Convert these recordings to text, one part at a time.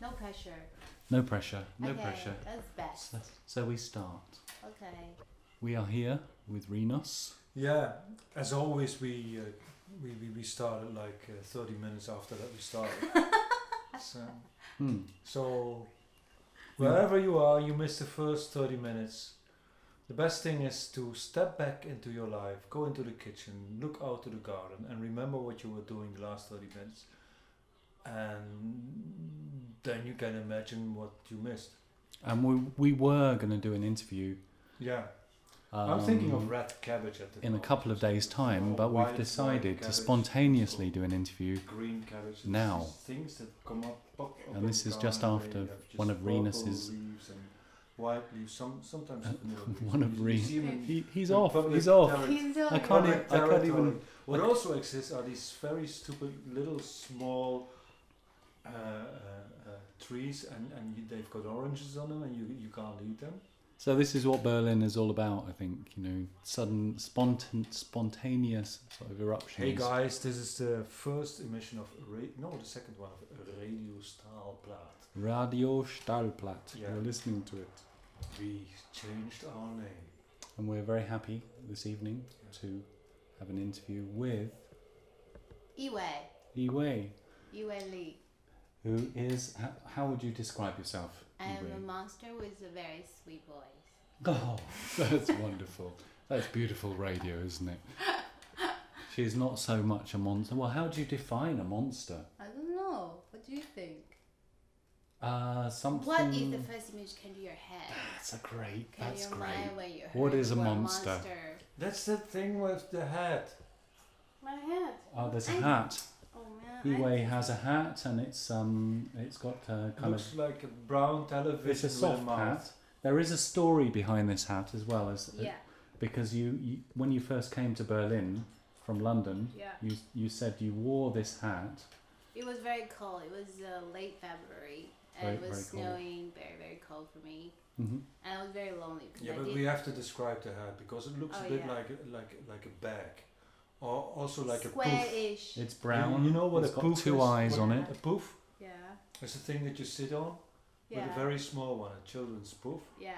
No pressure. No pressure. No okay, pressure. That's best. So, so we start. Okay. We are here with Rinus. Yeah, as always, we uh, we, we we started like uh, thirty minutes after that we started. so, Hmm. so wherever you are, you miss the first thirty minutes. The best thing is to step back into your life, go into the kitchen, look out to the garden, and remember what you were doing the last thirty minutes. And then you can imagine what you missed. And we we were going to do an interview. Yeah, I'm thinking um, of red cabbage at the in a couple of days' time, Or but we've white decided to spontaneously do an interview. green cabbage. Now. Things that come up. up, up And this is just after where you have one of purple Rinus's- leaves white leaves. Some sometimes Uh, one of You- you Re- see 'em in- He, he's off. He's off. terri- He's I can't. public I can't even. What also exists are these very stupid little small Uh, uh, uh, trees, and and you, they've got oranges on them, and you you can't eat them. So this is what Berlin is all about. I think you know, sudden, spontan, spontaneous sort of eruptions. Hey guys, this is the first emission of ra- no, the second one of Radio Staalplaat. Radio Staalplaat. Yeah. You're listening to it, We changed our name. and we're very happy this evening to have an interview with Iwei. Iwei, Iwei Li. Who is. How, how would you describe yourself? I am a Iwei? monster with a very sweet voice. Oh, that's wonderful. That's beautiful radio, isn't it? She's not so much a monster. Well, how do you define a monster? I don't know. What do you think? Uh, something. What is the first image came to your head? That's a great. Came That's to great. mind when you heard What is a word monster? That's the thing with the hat. My head. Oh, there's a I- hat. Oh man. I- has a hat, and it's um, it's got uh, kind Looks of. like a brown television It's a with soft mouth. hat. There is a story behind this hat as well as Yeah. because you, you when you first came to Berlin from London, Yeah. you you said you wore this hat. It was very cold. It was uh, late February, and Very- it was very cold. snowing. Very very cold for me, hmm and I was very lonely. 'cause Yeah, I but we have to describe the hat because it looks Oh, a bit yeah. like a, like like a bag, or also like a poof. square-ish. It's brown. You know what it's a got poof two is? eyes What- on it. A poof Yeah. is the thing that you sit on, Yeah. but a very small one, a children's poof, yeah.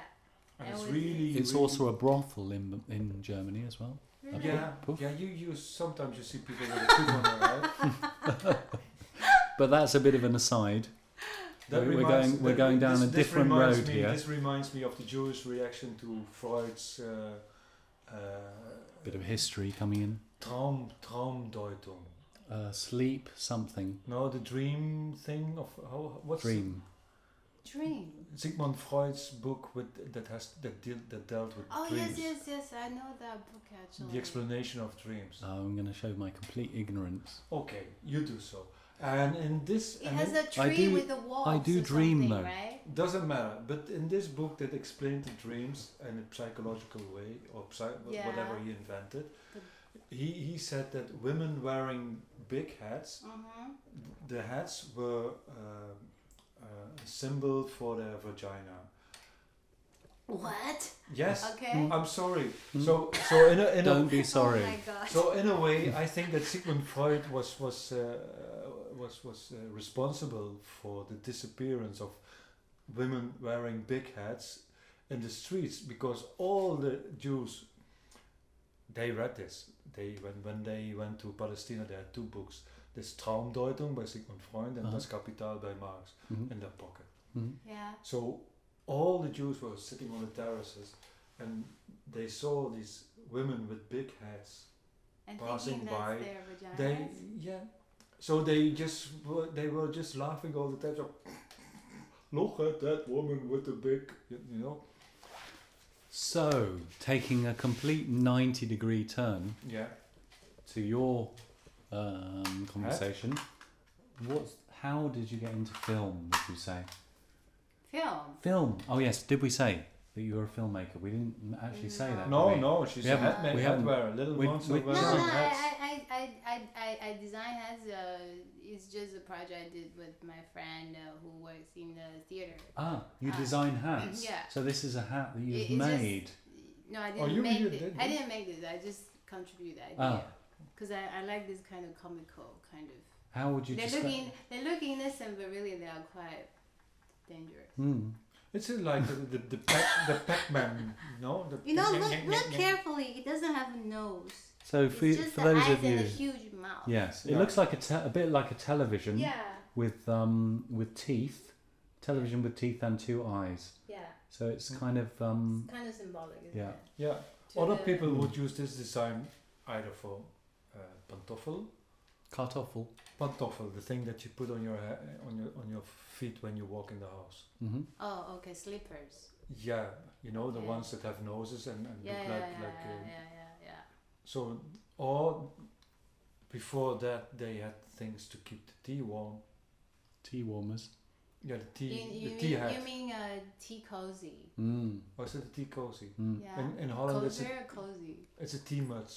and And it's really. It's really also a brothel in in Germany as well. Really? Yeah, Poof. yeah. You you sometimes you see people with a poof on their head. But that's a bit of an aside. That We're- we're reminds- going- we're going down this- a different reminds road me, here. This reminds me of the Jewish reaction to Freud's uh, uh, Bit of history coming in. Traum, Traumdeutung. Uh, sleep something. No, the dream thing of how what's Dream. Dream. Sigmund Freud's book with that has that deal, that dealt with Oh dreams. yes, yes, yes. I know that book actually. The explanation of dreams. Oh, I'm going to show my complete ignorance. Okay, you do so. And in this, It and has a tree I do- with a wall. I do dream, though. right? doesn't matter. But in this book that explained the dreams in a psychological way or psy- Yeah. whatever he invented, But- he he said that women wearing big hats, Mm-hmm. the hats were uh, uh, a symbol for their vagina. What? Yes. Okay. I'm sorry. Hmm. So so in a in a Don't be sorry. Oh my. So in a way, I think that Sigmund Freud was was uh, was was uh, responsible for the disappearance of women wearing big hats in the streets because all the Jews they read this. They when when they went to Palestine, they had two books: this Traumdeutung by Sigmund Freud and Uh-huh. Das Kapital by Marx Mhm. in their pocket. Mhm. yeah. So all the Jews were sitting on the terraces, and they saw these women with big hats And Passing thinking that's by, their they yeah. So they just were, they were just laughing all the time. So, look at that woman with the big, you, you know. So, taking a complete 90 degree turn Yeah. to your um, conversation, what, how did you get into film, would you say? Film. Film. Oh, yes, did we say that you were a filmmaker? We didn't actually say that. No, did we? no, she's We a haven't- hat ma- we hat haven't- wearer, little we- monster we- No, wearing no, I, hats. I, I, I, I, I design has uh, it's just a project I did with my friend uh, who works in the theater. Ah, you Ah. design hats. Yeah. So this is a hat that you've it's just- made. No, I Oh, didn't you- make you this. did- I didn't make this. I just contribute the Ah. idea because I, I like this kind of comical kind of. How would you They're describe? looking they look innocent, but really they are quite dangerous. Mm. It's uh, like the the, the, Pac, the Pac-Man, no? The You know, nyeh, look look nyeh, nyeh. carefully. It doesn't have a nose. So It's for, y- just for the those eyes of and you, a huge mouth. yes, it Yeah. looks like a te- a bit like a television Yeah. with um with teeth, television with teeth and two eyes. Yeah. So it's kind of um It's kind of symbolic, isn't Yeah. it? Yeah. To Other the- people Mm. would use this design either for uh, pantoffel, kartoffel. pantoffel, the thing that you put on your ha- on your on your feet when you walk in the house. hmm Oh, okay, slippers. Yeah, you know the Yeah. ones that have noses and, and Yeah, look yeah, like yeah, like. yeah, So, or before that, they had things to keep the tea warm. Tea warmers. Yeah, the tea, You, you the tea mean hat. you mean uh, tea cozy? Mm. Or is it the tea cozy? Mm. Yeah. In, in Holland, it's a, cozy? it's a tea muts.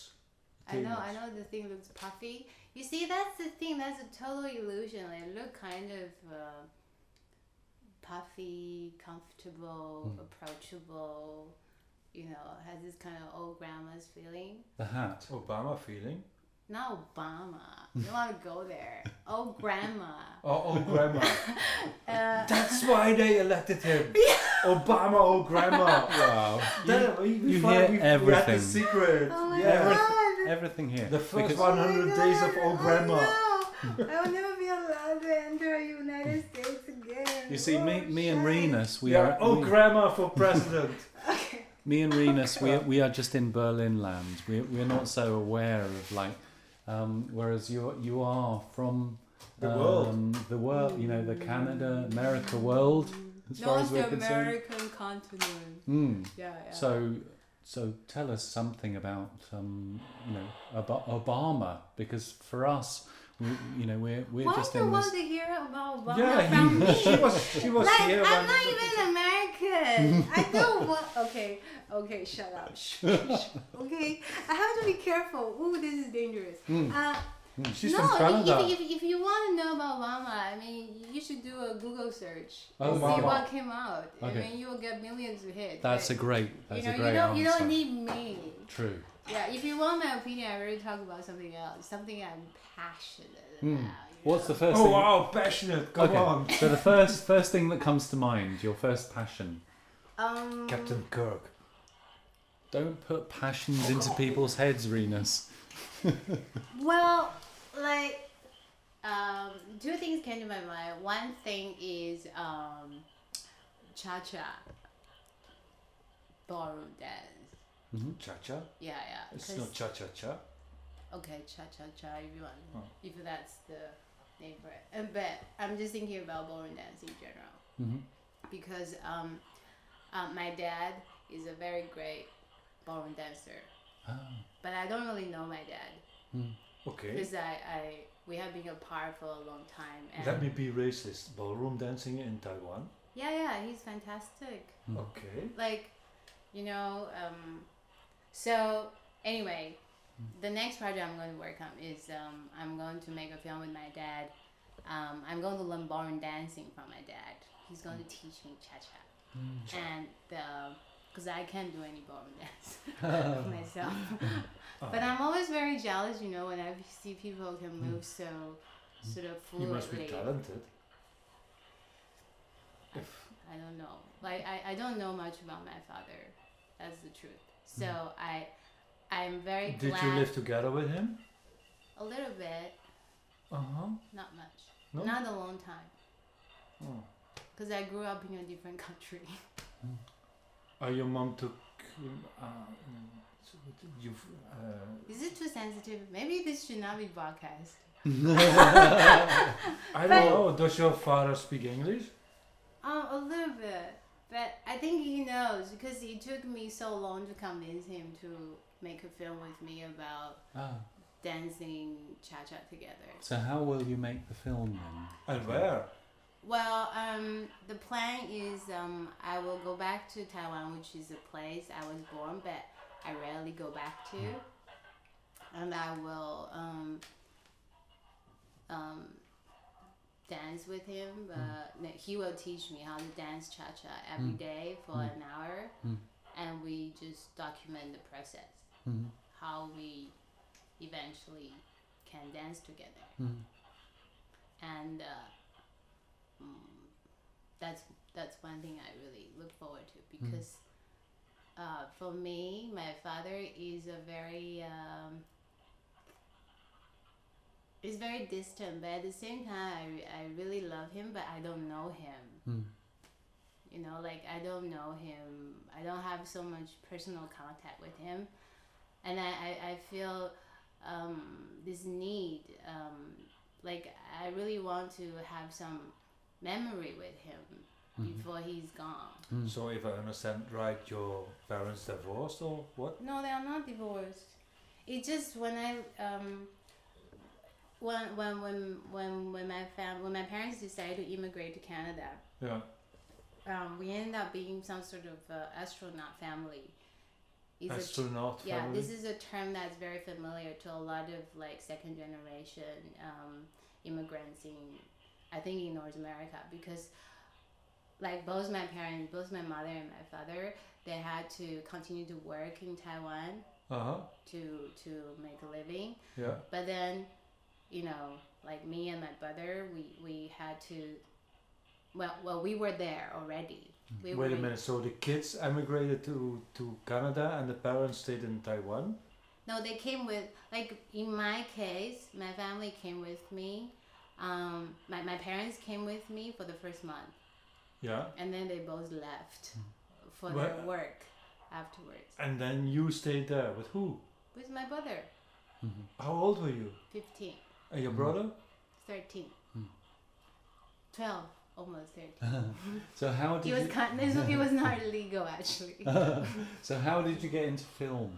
I know. I know the thing looks puffy. You see, that's the thing. That's a total illusion. Like, it look kind of uh, puffy, comfortable, Mm. approachable. You know, has this kind of old grandma's feeling. The hat. Obama feeling. Not Obama. You want to go there. Old grandma. Oh, oh grandma. Uh, That's why they elected him. Yeah. Obama, old grandma. Wow. That- we, we you found- hear we, We everything. the secret. oh my yeah. god. Everything here. The first Because- 100 days of old grandma. Oh, no. I will never be allowed to enter the United States again. You see, me, Oh, me and shit. Rinus, we yeah, are. oh we- grandma for president. Okay. Me and Rinus, we, we are just in Berlin land. We, we're not so aware of like, um, whereas you you are from The world. um, the world, you know, the Canada, America world, as far as North we're concerned. American continent. Mm. Yeah, yeah. So, so tell us something about um, you know Ob- Obama because for us, we, you know, we're we're Why just do you in want this. to hear about Obama yeah, from he, me? she was she was like, here I'm not even American. I don't want. Okay, okay, shut up. Shh, shh, shh. Okay, I have to be careful. Ooh, this is dangerous. Mm. Uh, she's no, from if- Canada. If, if, if you want to know about Obama, I mean, you should do a Google search Oh, and see what came out. Okay. I mean, you will get millions of hits. That's a great. That's you know, a great you don't, answer. you don't need me. True. Yeah, if you want my opinion, I really talk about something else, something I'm passionate Hmm. about. you What's know? the first oh thing? wow, passionate. Come okay. on, So the first first thing that comes to mind, your first passion. Um, Captain Kirk. Don't put passions into people's heads, Rinus. Well, like, um, two things came to my mind. One thing is um, cha cha, ballroom dance. Hmm Cha cha. Yeah, yeah. It's 'cause- not cha cha cha. Okay, cha cha cha. If you want, Oh. if that's the name for it. Uh, but I'm just thinking about ballroom dance in general hmm because um, uh, my dad is a very great ballroom dancer, Ah. but I don't really know my dad Mm. Okay. because I, I we have been apart for a long time. And Let me be racist. Ballroom dancing in Taiwan. Yeah, yeah, he's fantastic. Mm. Okay. Like, you know, um, so anyway, the next project I'm going to work on is um, I'm going to make a film with my dad. Um, I'm going to learn ballroom dancing from my dad. He's going to teach me cha cha, Mm. and because I can't do any ballroom dance myself. Ah, But I'm always very jealous, you know, when I see people can move so sort of you must be talented. I, I don't know. Like I, I don't know much about my father. That's the truth. So I I'm very did glad you live together with him? a little bit, Uh huh. not much. No? Not a long time. Oh. Because I grew up in a different country. Uh, your mom took. Uh, mm, so what did you've. Uh, Is it too sensitive? Maybe this should not be broadcast. I don't know. Does your father speak English? Um, a little bit. But I think he knows because it took me so long to convince him to make a film with me about Ah. dancing cha cha together. So how will you make the film then? And where? Well, um, the plan is um, I will go back to Taiwan, which is a place I was born, but I rarely go back to, and I will um, um, dance with him. But no, he will teach me how to dance cha cha every Mm. day for Mm. an hour, Mm. and we just document the process, Mm. how we eventually can dance together Mm. and uh, mm, that's that's one thing I really look forward to because uh, for me, my father is a very um, is very distant, but at the same time, I, I really love him, but I don't know him. Mm. You know, like I don't know him. I don't have so much personal contact with him, and I I, I feel um, this need. Um, like I really want to have some memory with him Mhm. before he's gone. Mm. So if I understand right, your parents divorced or what? No, they are not divorced. It's just when I um when when when when when my fam when my parents decided to immigrate to Canada, Yeah. um, we ended up being some sort of uh, astronaut family. It's a Astronaut yeah, this is a term that's very familiar to a lot of like second generation um, immigrants in, I think in North America because, like both my parents, both my mother and my father, they had to continue to work in Taiwan Uh huh. to to make a living, Yeah. but then, you know, like me and my brother, we we had to. Well, well, we were there already. We Wait a were- minute. So the kids emigrated to to Canada and the parents stayed in Taiwan. No, they came with like in my case, my family came with me. Um, my, my parents came with me for the first month, Yeah. and then they both left for Where- their work afterwards. And then you stayed there with who? With my brother, Mhm. How old were you? 15, And your brother? 13, Hmm. 12, almost 13. so how It did was you? kind it was not illegal actually. so how did you get into film?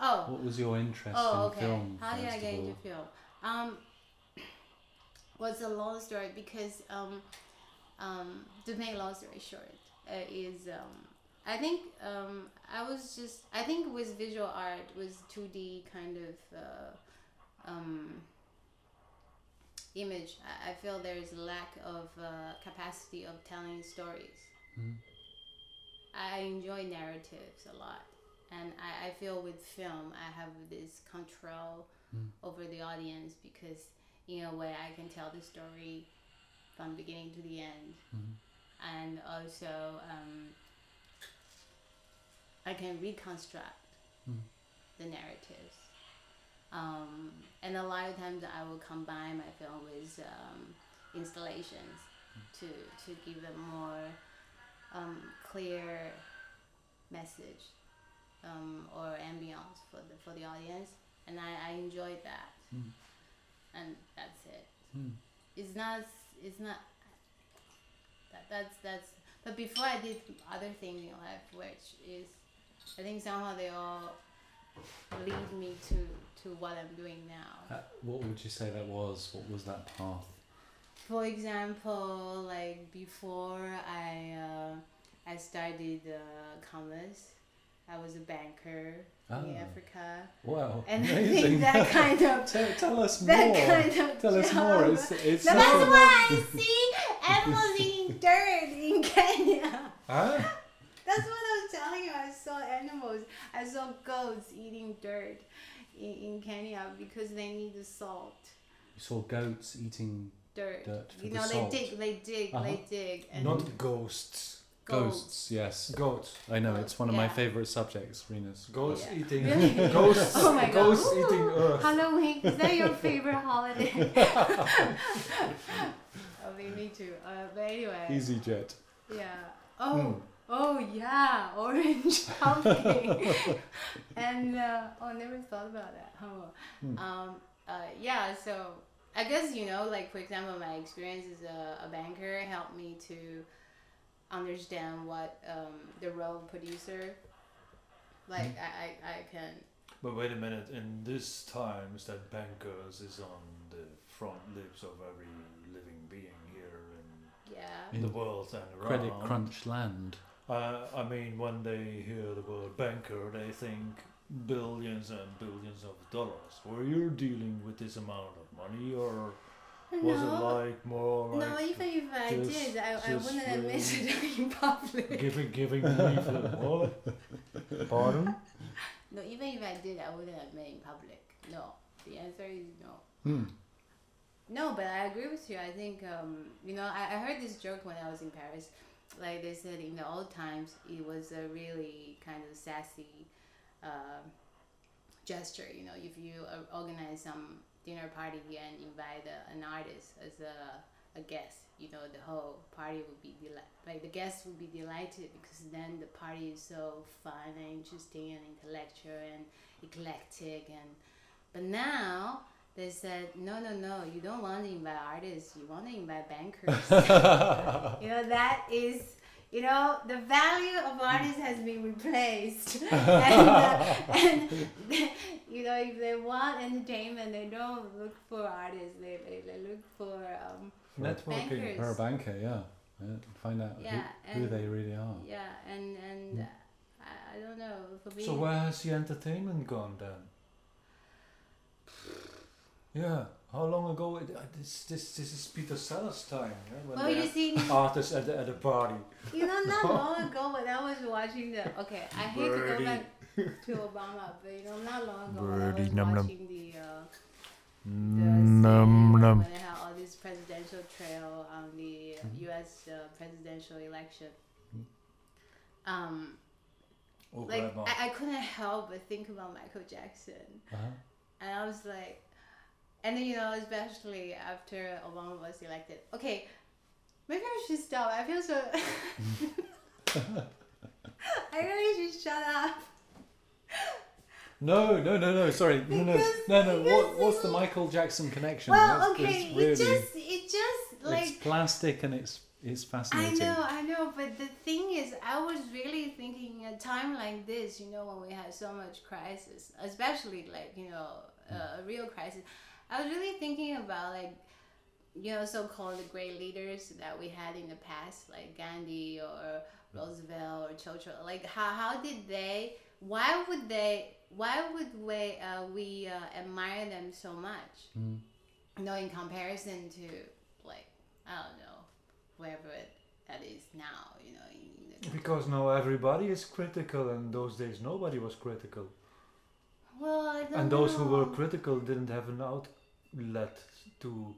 Oh, What was your interest Oh, in okay. film? How did I get into film? Um, it's a long story because um, um, to make a long story short, uh, is um, I think um, I was just I think with visual art was two D kind of uh, um, image. I, I feel there's lack of uh, capacity of telling stories. Mm. I enjoy narratives a lot, and I, I feel with film I have this control Mm. over the audience because in a way I can tell the story from beginning to the end, Mhm. and also um, I can reconstruct Mm. the narratives. Um, and a lot of times I will combine my film with um, installations to to give a more um, clear message um, or ambience for the for the audience, and I, I enjoyed that, Mm. and that's it. Mm. It's not it's not that that's that's. But before I did other things in life, which is I think somehow they all lead me to to what I'm doing now. Uh, what would you say that was? What was that path? For example, like before I uh, I studied uh, commerce, I was a banker in Ah. Africa, Wow, and I think that kind of tell, tell us that more. kind of Tell us more. It's it's that's a- why I see animals eating dirt in Kenya. Huh? That's what I was telling you. I saw animals. I saw goats eating dirt in, in Kenya because they need the salt. You saw goats eating Dirt. Dirt for you the know, salt. they dig, they dig, Uh-huh. they dig, and Not ghosts. goats. ghosts. Yes, Goats. I know. It's one of my favorite subjects. Rinus. Ghosts Yeah. eating. Really? Ghosts. Oh my god. Ghosts Ooh, eating earth. Halloween. Is that your favorite holiday? I mean, me too. Uh, but anyway. EasyJet. Yeah. Oh. Mm. Oh yeah, orange pumpkin. and uh, oh, I never thought about that. Huh? Hmm. Um. Uh. Yeah. So I guess you know, like for example, my experience as a, a banker helped me to understand what um, the role of producer. Like Hmm. I, I, I can But wait a minute. In this times, that bankers is on the front lips of every living being here in yeah. In the world and around. Credit crunch land. Uh, I mean, when they hear the word banker, they think billions and billions of dollars. Were you dealing with this amount of money, or was it like more like no, even if I just- did, I, I wouldn't admit really- it in public. giving giving leaflet? What? Pardon? No, even if I did, I wouldn't admit in public. No, the answer is no. Hmm. no, but I agree with you. I think um, you know I, I heard this joke when I was in Paris. Like they said in the old times, it was a really kind of sassy uh, gesture. You know, if you uh, organize some dinner party and invite an artist as a, a guest, you know, the whole party would be like the guests would be delighted because then the party is so fun and interesting and intellectual and eclectic and but now they said no no no you don't want to invite artists you want to invite bankers you know that is you know the value of artists has been replaced and, uh, and you know if they want entertainment they don't look for artists they, they, they look for um, Networking. Bankers. Or a banker, yeah. yeah. Find out Yeah, who, who they really are. yeah and and Mm. I, I don't know So where has the entertainment gone then? Yeah. How long ago? It, uh, this this this is Peter Sellers' time. Yeah, when well they you had see artists at the, at a party. You know, not long ago when I was watching the okay, I hate to go Birdie. back to Obama, but you know, not long ago when I was num, num. watching the uh, the Num, num. when they had all this presidential trail on the uh, U.S. Uh, presidential election. Um, like I, I couldn't help but think about Michael Jackson, Uh-huh. and I was like, and then you know, especially after Obama was elected. Okay, maybe I should stop. I feel so. I really should shut up. No, no, no, no. Sorry, no, no, no, no. What, what's the Michael Jackson connection? Well, That's- okay, it's really, it just, it just like it's plastic and it's it's fascinating. I know, I know, but the thing is, I was really thinking a time like this, you know, when we had so much crisis, especially like, you know, uh, a real crisis. I was really thinking about like, you know, so-called great leaders that we had in the past, like Gandhi or Roosevelt or Churchill. Like, how how did they? Why would they? Why would we uh, we uh, admire them so much? Mm. you know, in comparison to like I don't know, wherever it, that is now, you know. In, Because now everybody is critical, and those days nobody was critical. well, And those who were critical didn't have an outlet to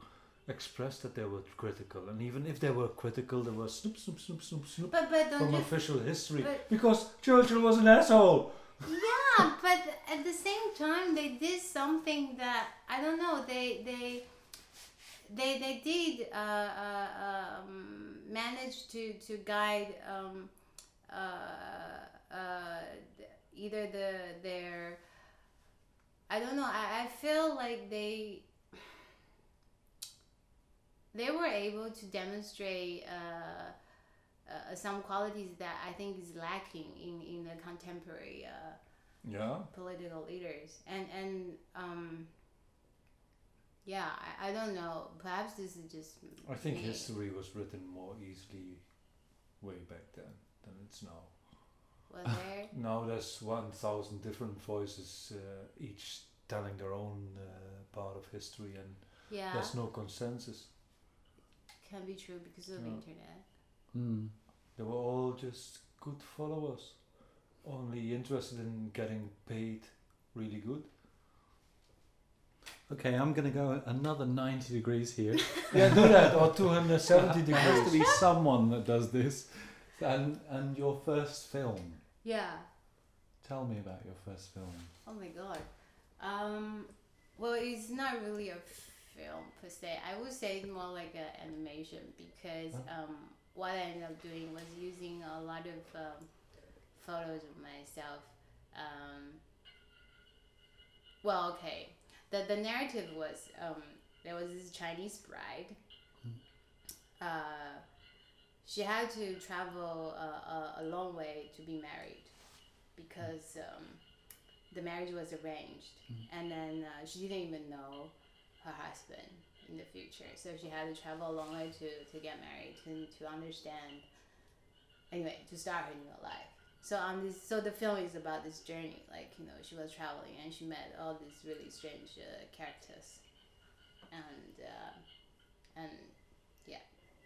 express that they were critical. And even if they were critical, there was snoop, snoop, snoop, snoop, snoop But but from you? official history. but- Because Churchill was an asshole. Yeah, but at the same time, they did something that I don't know. They they they they did uh, uh, um, manage to to guide um, uh, uh, either the their I don't know. I, I feel like they they were able to demonstrate uh, uh, some qualities that I think is lacking in, in the contemporary uh, Yeah. political leaders. And and um, yeah, I, I don't know. Perhaps this is just I think me. history was written more easily way back then than it's now. Was there? Now there's 1,000 different voices, uh, each telling their own uh, part of history, and Yeah, there's no consensus. Can be true because of the Yeah. internet. Mm. They were all just good followers, only interested in getting paid really good. Okay, I'm going to go another 90 degrees here. Yeah, do that, or 270 There has to be someone that does this. And and your first film. Yeah. Tell me about your first film. Oh my god. Um, well, it's not really a film per se. I would say it's more like an animation because um, what I ended up doing was using a lot of um, photos of myself. Um, well, okay. The, the narrative was um, there was this Chinese bride. Uh, she had to travel a, a, a long way to be married because um, the marriage was arranged and then uh, she didn't even know her husband in the future so she had to travel a long way to, to get married and to understand anyway to start her new life so on this so the film is about this journey like you know she was traveling and she met all these really strange uh, characters and uh, and yeah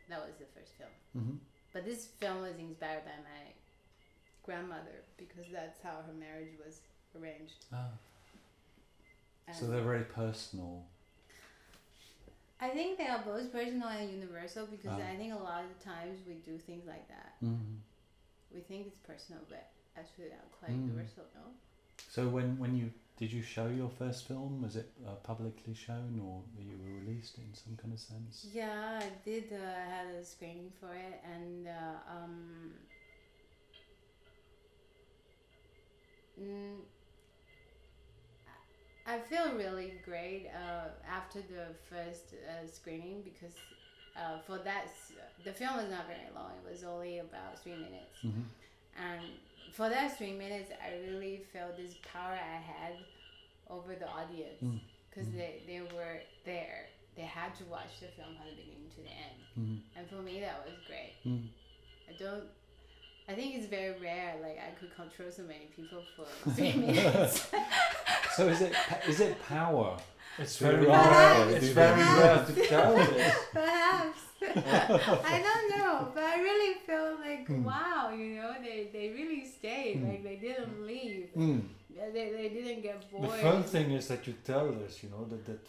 that was the first film Mm-hmm. but this film was inspired by my grandmother because that's how her marriage was arranged. And so they're very personal. I think they are both personal and universal because Ah. I think a lot of the times we do things like that. Mhm. We think it's personal, but actually they're quite Mm. universal, no? So when when you did you show your first film? Was it uh, publicly shown or you were released in some kind of sense? Yeah, I did. Uh, I had a screening for it, and uh, um, mm, I feel really great uh, after the first uh, screening because uh, for that the film was not very long. It was only about three minutes, Mm-hmm. and for that three minutes, I really felt this power I had over the audience Mm. because Mm. they, they were there. They had to watch the film from the beginning to the end. Mm-hmm. And for me, that was great. Mm. I don't. I think it's very rare. Like I could control so many people for three minutes. So is it pa- is it power? It's So very you are rare. It's it's very rare to tell this. Perhaps. I don't know, but I really felt like Mm. wow, you know, they, they really stayed. Mm. Like they didn't leave. Mm. They, they didn't get bored. The bored. fun thing is that you tell this, you know, that that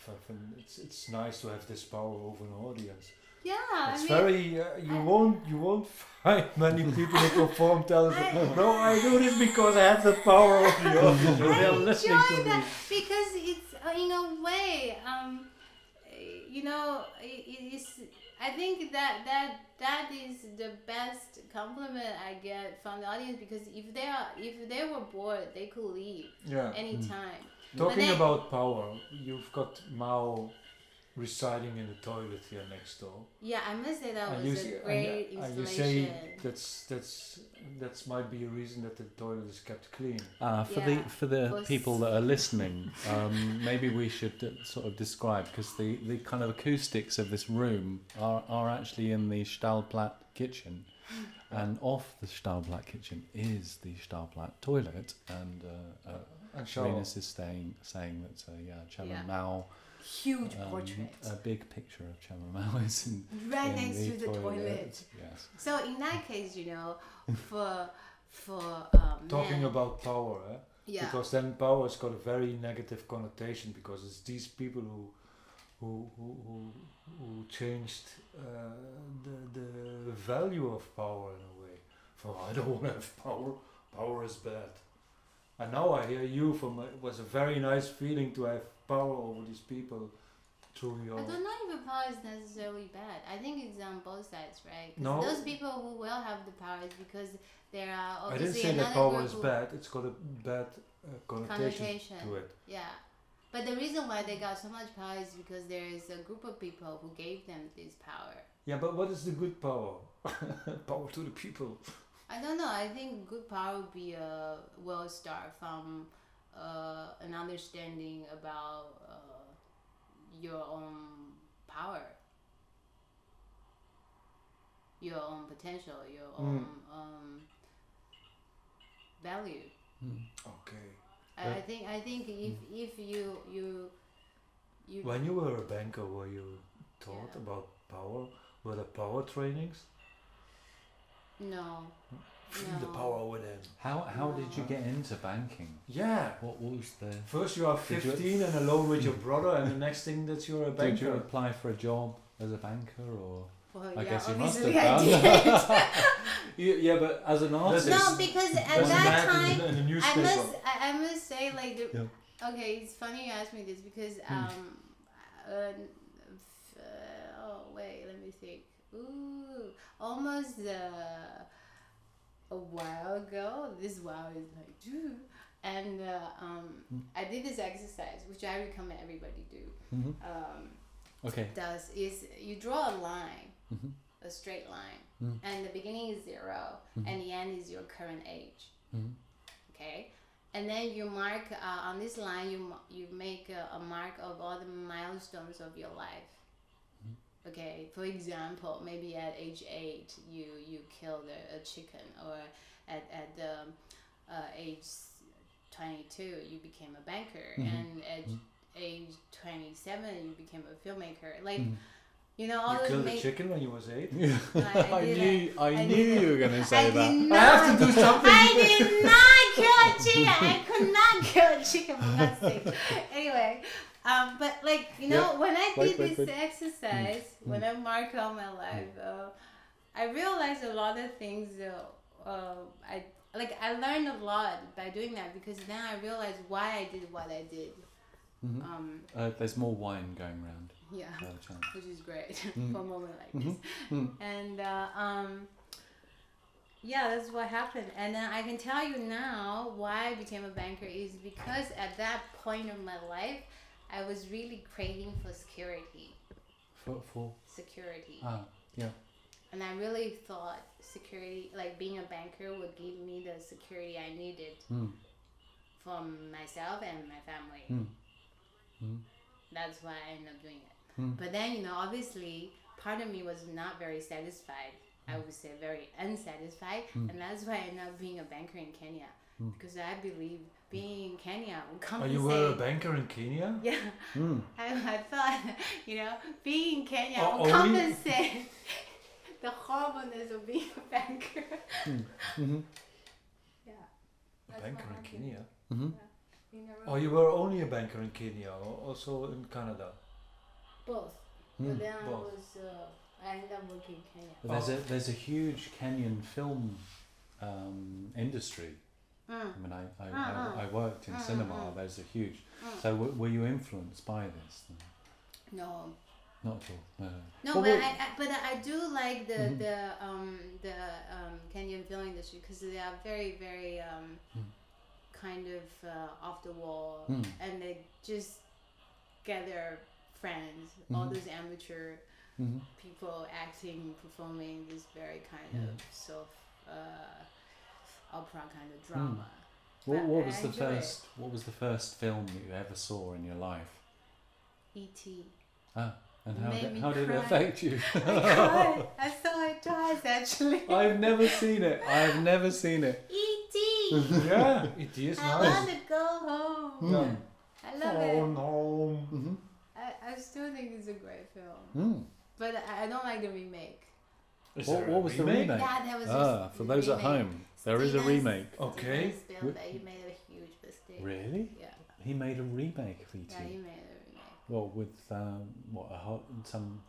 it's it's nice to have this power over an audience. Yeah, It's I mean, very uh, you I- won't you won't find many people who perform tell us, I- no, I do this because I have the power of the audience. I They're listening to me. because it's uh, in a way, um, you know, it, it is. I think that that that is the best compliment I get from the audience because if they are if they were bored, they could leave Yeah. anytime. Talking then- about power, you've got Mao residing in the toilet here next door. Yeah, I must say that and was you, a s- and, great you- and you say that's that's that's might be a reason that the toilet is kept clean. Uh, for Yeah, the for the was- people that are listening, um, maybe we should uh, sort of describe because the, the kind of acoustics of this room are, are actually in the Staalplaat kitchen, and off the Staalplaat kitchen is the Staalplaat toilet, and uh, uh, And. Rinus is saying saying that uh, yeah, Chairman Yeah. Mao, Huge um, portrait a big picture of Chairman Mao is in, right in next to the toilet. Yes. So in that case, you know, for for um, Talking men, about power, eh? yeah. because then power has got a very negative connotation because it's these people who who who who, who changed uh, the the value of power in a way. From I don't want to have power. Power is bad. And now I hear you from it was a very nice feeling to have power over these people through your. I don't know if power is necessarily bad. I think it's on both sides, right? No. Those people who will have the power is because there are obviously. I didn't say that power is bad. It's got a bad uh, connotation, connotation. to it. Yeah. But the reason why they got so much power is because there is a group of people who gave them this power. Yeah, but what is the good power? power to the people. I don't know. I think good power would be a will start from uh, an understanding about uh, your own power, your own potential, your own um, value. Mm. Okay. I, I think I think if if you you you When you were a banker, were you taught Yeah. about power? Were there power trainings? no Feel the power within. How how did you get into banking? Yeah. What was the First you are Did you- 15 and alone with your brother, and the next thing that you're a banker. Did you apply for a job as a banker or? well, I yeah, guess you must have done. did. yeah, yeah, but as an artist. no, because at that ad in time the- in the I must I, I must say like the Yeah. okay it's funny you asked me this because Hmm. um uh, uh, oh wait let me think ooh almost uh, a while ago this while is like "Ooh." and uh, um Hmm. I did this exercise which I recommend everybody do Mhm. um Okay. does is you draw a line Mhm. a straight line Mm. and the beginning is 0 Mhm. and the end is your current age Mhm. okay and then you mark uh, on this line you you make a, a mark of all the milestones of your life okay for example maybe at age 8 you you killed a, a chicken or at at the uh, age 22 you became a banker Mhm. and at Mhm. age 27 you became a filmmaker like Mhm. you know all You those killed a chicken when you was eight. I I didn't. knew I, I knew you were going to say did that. not. I have to do something. I did not kill a chicken. I could not kill a chicken for God's sake. Anyway, Um, but like you know, Yeah. when I did this exercise, Mm. when I mark out my life, uh, I realized a lot of things. Uh, uh, I like I learned a lot by doing that because then I realized why I did what I did. Mhm. Um, Uh, there's more wine going around. yeah, by the chance. which is great Mm. for a moment like Mhm. this. Mm. And uh, um, yeah, that's what happened. And then I can tell you now why I became a banker is because at that point of my life, I was really craving for security. For, for Security. ah yeah. And I really thought security, like being a banker, would give me the security I needed Mm. from myself and my family. Mm. Mm. That's why I ended up doing it. Mm. But then, you know, obviously, part of me was not very satisfied. I would say very unsatisfied, Mm. and that's why I ended up being a banker in Kenya Mm. because I believe being in Kenya would Oh, compensate. you were a banker in Kenya? yeah, Mm. I, I thought, you know, being in Kenya Oh, would only- compensate the horribleness of being a banker. Mm-hmm. Yeah. A That's banker what in happened. Kenya? Mm-hmm. You Oh, you were only a banker in Kenya, or also in Canada? both. Mm. But then I Both. was, uh, I ended up working in Kenya. There's Oh. a there's a huge Kenyan film um, industry. Mm. I mean, I I, I, mm. I worked in Mm, cinema. There's a huge. Mm. So w- were you influenced by this? Then? No, Not at all. No. No, Well, but I, I but I do like the Mhm. the um the um Kenyan film industry because they are very very um Mm. kind of uh, off the wall Mm. and they just get their friends, all Mhm. those amateur Mm-hmm. people acting, performing this very kind Mm. of soap uh, opera kind of drama. What, But what I was the enjoy it. first What was the first film that you ever saw in your life? E.T. Ah, and how did, how did it affect you? I cried. I saw it twice actually. I've never seen it. I've never seen it. E.T. yeah, it is I nice. I want to go home. Mm. I love Oh, it. no. Mm-hmm. I, I still think it's a great film, Mm. but I, I don't like the remake. Is What, there a what was the remake? Yeah, that was Ah, just for the those at home, there is a Steven- remake. Okay. Steven Spielberg, Wh- he made a huge mistake. Really? Yeah, He made a remake of E.T. yeah, he made a remake. Well, with um, what a ho- some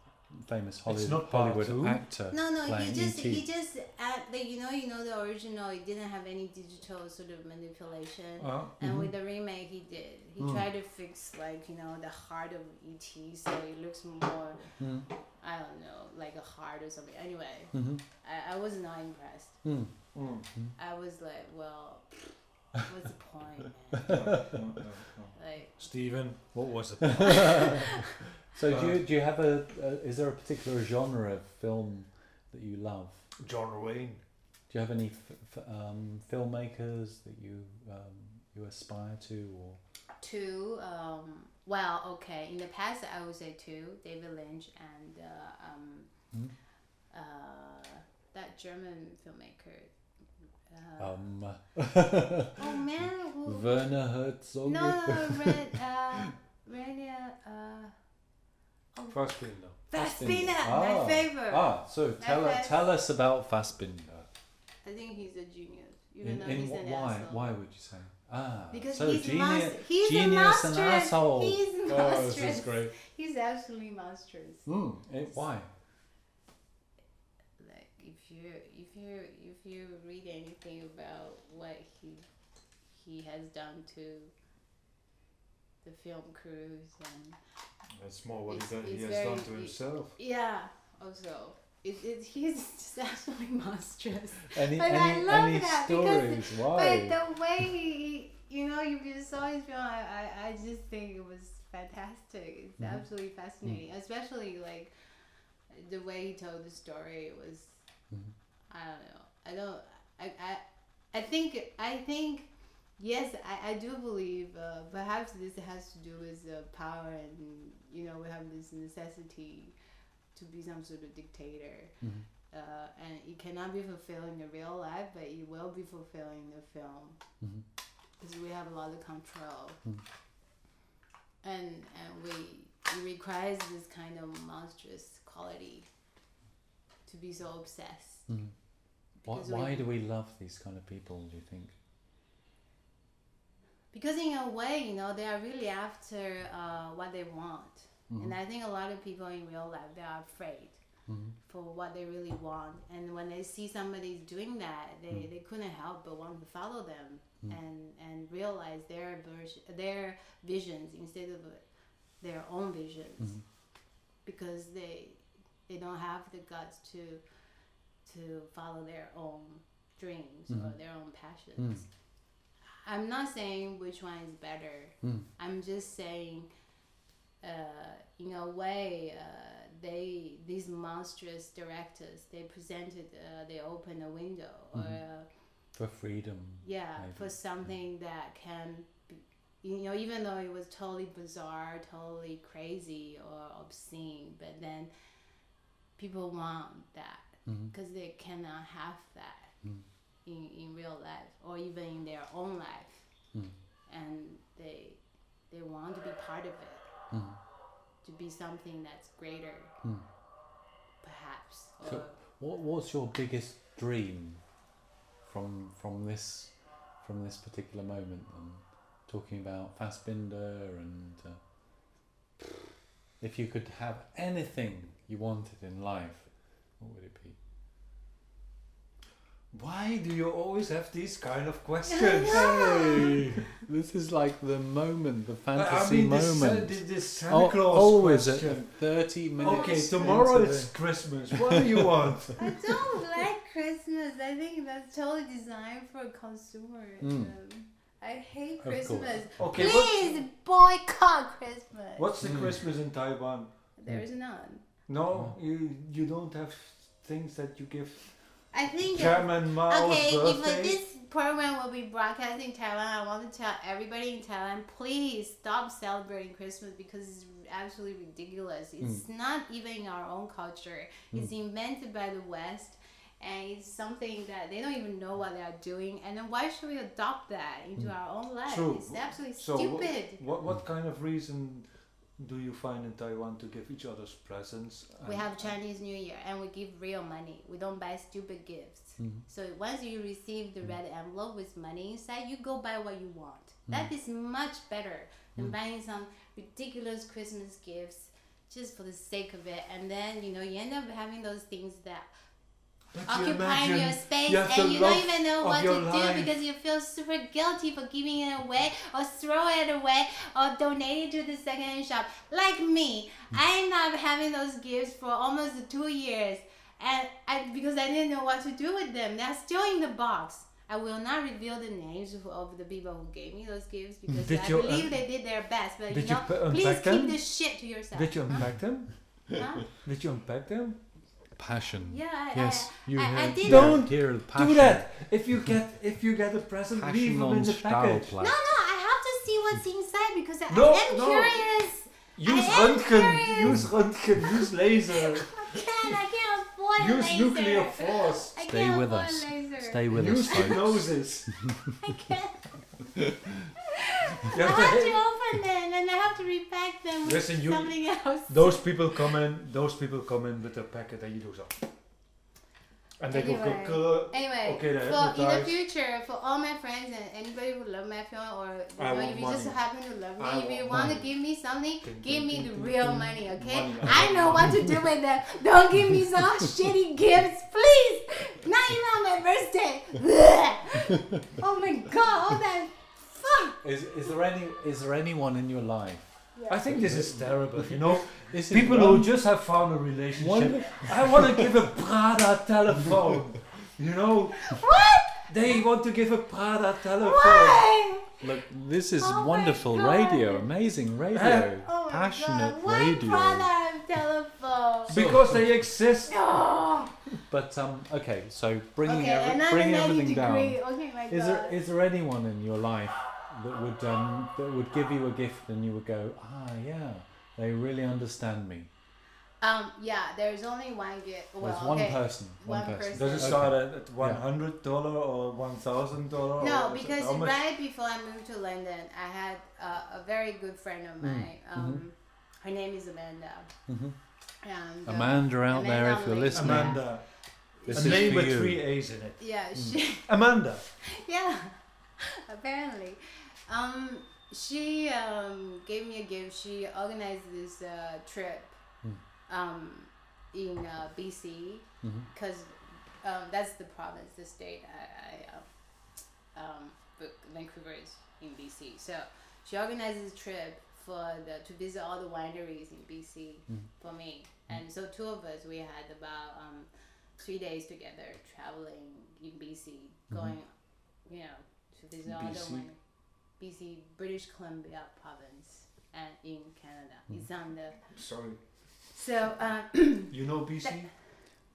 famous It's Hollywood, not Hollywood two? actor. No, no, he playing just E.T.. he just add, like you know you know the original. He didn't have any digital sort of manipulation. Uh, And Mhm. with the remake, he did. He Mm. tried to fix like you know the heart of ET, so it looks more Mm. I don't know like a heart or something. Anyway, Mm-hmm. I, I was not impressed. Mm. Mm. I was like, well, what's the point, man? No, no, no, no. Like, Stephen, what was it? So do Uh, you do you have a, a is there a particular genre of film that you love? John Wayne. Do you have any f- f- um, filmmakers that you um, you aspire to or? two. Um, well, okay. In the past, I would say two: David Lynch and uh, um, Hmm? uh, that German filmmaker. Uh, Um, oh man, who? Werner Herzog. No, no, no, Red, uh, Renia, uh, Fassbinder. Fassbinder, Ah, my favorite. Ah, so tell FS. tell us about Fassbinder. I think he's a genius, even In, though in he's an why asshole. why would you say? Ah, Because so he's, genius, monster. he's a genius and monstrous. asshole. He's Oh, this is great. He's absolutely monstrous. Mm, it, why? Like if you if you if you read anything about what he he has done to the film crews and That's more what It's- he, done, he has very- done to it- himself. yeah, also it, it he's just absolutely monstrous. Any But I love any that because- stories? Why? But the way he, you know, you saw his film, I, I, I just think it was fantastic. It's Mhm. absolutely fascinating, especially like the way he told the story It was. Mhm. I don't know. I don't. I, I, I think. I think. Yes, I, I do believe. Uh, perhaps this has to do with power, and you know, we have this necessity to be some sort of dictator Mhm. uh, and it cannot be fulfilling in real life, but it will be fulfilling in the film Mhm. because we have a lot of control, Mm. and and we it requires this kind of monstrous quality to be so obsessed. Mm. Why, why do we love these kind of people? Do you think? because in a way, you know, they are really after uh, what they want, and I think a lot of people in real life they are afraid Mhm. for what they really want, and when they see somebody's doing that, they, they couldn't help but want to follow them and and realize their their visions instead of their own visions, because they they don't have the guts to to follow their own dreams or their own passions. I'm not saying which one is better. Mm. I'm just saying, uh, in a way, uh, they these monstrous directors they presented uh, they opened a window or uh, For freedom. yeah maybe. for something that can be, you know even though it was totally bizarre totally crazy or obscene but then people want that Mhm. because they cannot have that Mm. in, in real life or even in their own life Mm. and they they want to be part of it Mm. to be something that's greater perhaps So- What What's your biggest dream from from this from this particular moment? And talking about Fassbinder and uh, if you could have anything you wanted in life, what would it be? Why do you always have these kind of questions? Hey, this is like the moment, the I- fantasy I mean, this, uh, moment. this, this Santa Al- Claus always at question. thirty minutes. Okay, tomorrow into it's the- Christmas. What do you want? I don't like Christmas. I think that's totally designed for consumers. Mm. Um, I hate Of course. Christmas. Okay, what's, Please boycott Christmas. what's the Mm. Christmas in Taiwan? There is none. No, you you don't have things that you give I think. Chairman Mao's okay, if birthday. this program will be broadcast in Taiwan, I want to tell everybody in Thailand, please stop celebrating Christmas because it's absolutely ridiculous. Hmm. It's not even in our own culture. Hmm. It's invented by the West. And it's something that they don't even know what they are doing. And then why should we adopt that into hmm. our own life? True. It's absolutely So stupid. What what kind of reason do you find in Taiwan to give each other's presents? We have Chinese New Year and we give real money. We don't buy stupid gifts. Mhm. So once you receive the red envelope with money inside, you go buy what you want. Mm. That is much better than buying some ridiculous Christmas gifts just for the sake of it. And then, you know, you end up having those things that But you occupying your space you and you don't even know what to your do because you feel super guilty for giving it away or throw it away or donate it to the secondhand shop. Like me, I ended up having those gifts for almost two years and I because I didn't know what to do with them. They're still in the box. I will not reveal the names of- of the people who gave me those gifts because Did I you, uh, believe they did their best. But you you know, unpack please them? keep this shit to yourself. Did you unpack them? Huh? Did you unpack them? Passion. Yeah, I, Yes, you I, I did. Don't hear the passion. Do that. If you get if you get a present, leave Passion them in the package. No, no, I have to see what's inside because I, No, I am no. curious. Use I am Röntgen. curious. Use Röntgen. Use laser. I can't. I can't afford a Use laser. nuclear force. Stay with us. Laser. Stay with Use us, folks. hypnosis. I can't. You I have to to open them and I have to repack them with Listen, you- something else. Those people come in. Those people come in with a packet, and you do so. And they Anyway. go. go Anyway, Okay, they for in the hypnotize. future, for all my friends and anybody who love my film, or you know, want if you just money. happen to love me, I if you want want to money. give me something, Ding, give ding, me ding, the ding, real ding. money, okay? Money. I know what to do with them. Don't give me some shitty gifts, please. Not even on my birthday. oh my god, all that fuck. Is, is there any is there anyone in your life? I think this is terrible. You know, This people one- who just have found a relationship. One- I want to give a Prada telephone. You know, What? they want to give a Prada telephone. Why? Look, this is Oh wonderful radio, amazing radio, Oh my passionate god. Why radio. product telephone? Because they exist. No. But um, okay, so bringing Okay, every, bringing 90 everything down. Okay, my Is god. there is there anyone in your life that would um, that would give you a gift and you would go, ah, yeah, they really understand me. Um, yeah, there's only one gift. Well, There's one okay. person, one, One person. person. Does it start at, at one hundred dollar or one thousand dollar? No, or is it- because how right before I moved to London, I had uh, a very good friend of Mm, mine. Um, Her name is Amanda. Mhm. And, uh, Amanda out there, if you're Lee. listening, Amanda. this a is name for with you. three A's in it. Yeah, Mm. she, Amanda. yeah, apparently. Um, she um, gave me a gift. She organized this uh, trip Hmm. um, in uh, BC because um, that's the province, the state. I, I um, um, but Vancouver is in BC, so she organized this trip for the to visit all the wineries in BC Mhm. for me. And so two of us, we had about um, three days together traveling in BC, Mm-hmm. going, you know, to visit all the BC? Wine. BC, British Columbia province, and in Canada. Mm. It's on the Sorry. so. Uh, You know BC?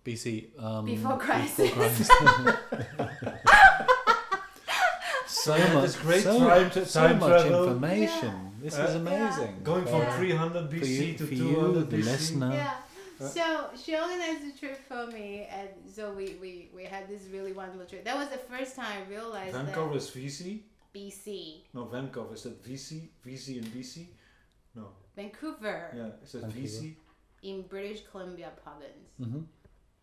BC. Um, Before Christ. Christ. so Yeah, much, great so, time to- so time much travel. information. This is Uh, amazing. Going from Yeah. 300 for BC you, to for 200 you, the BC. listener. yeah. Uh, So she organized the trip for me, and so we, we, we had this really wonderful trip. That was the first time I realized Vancouver that is VC? BC, No, Vancouver. Is that VC? VC and BC? No. Vancouver, Yeah, is that Vancouver. VC? in British Columbia province. hmm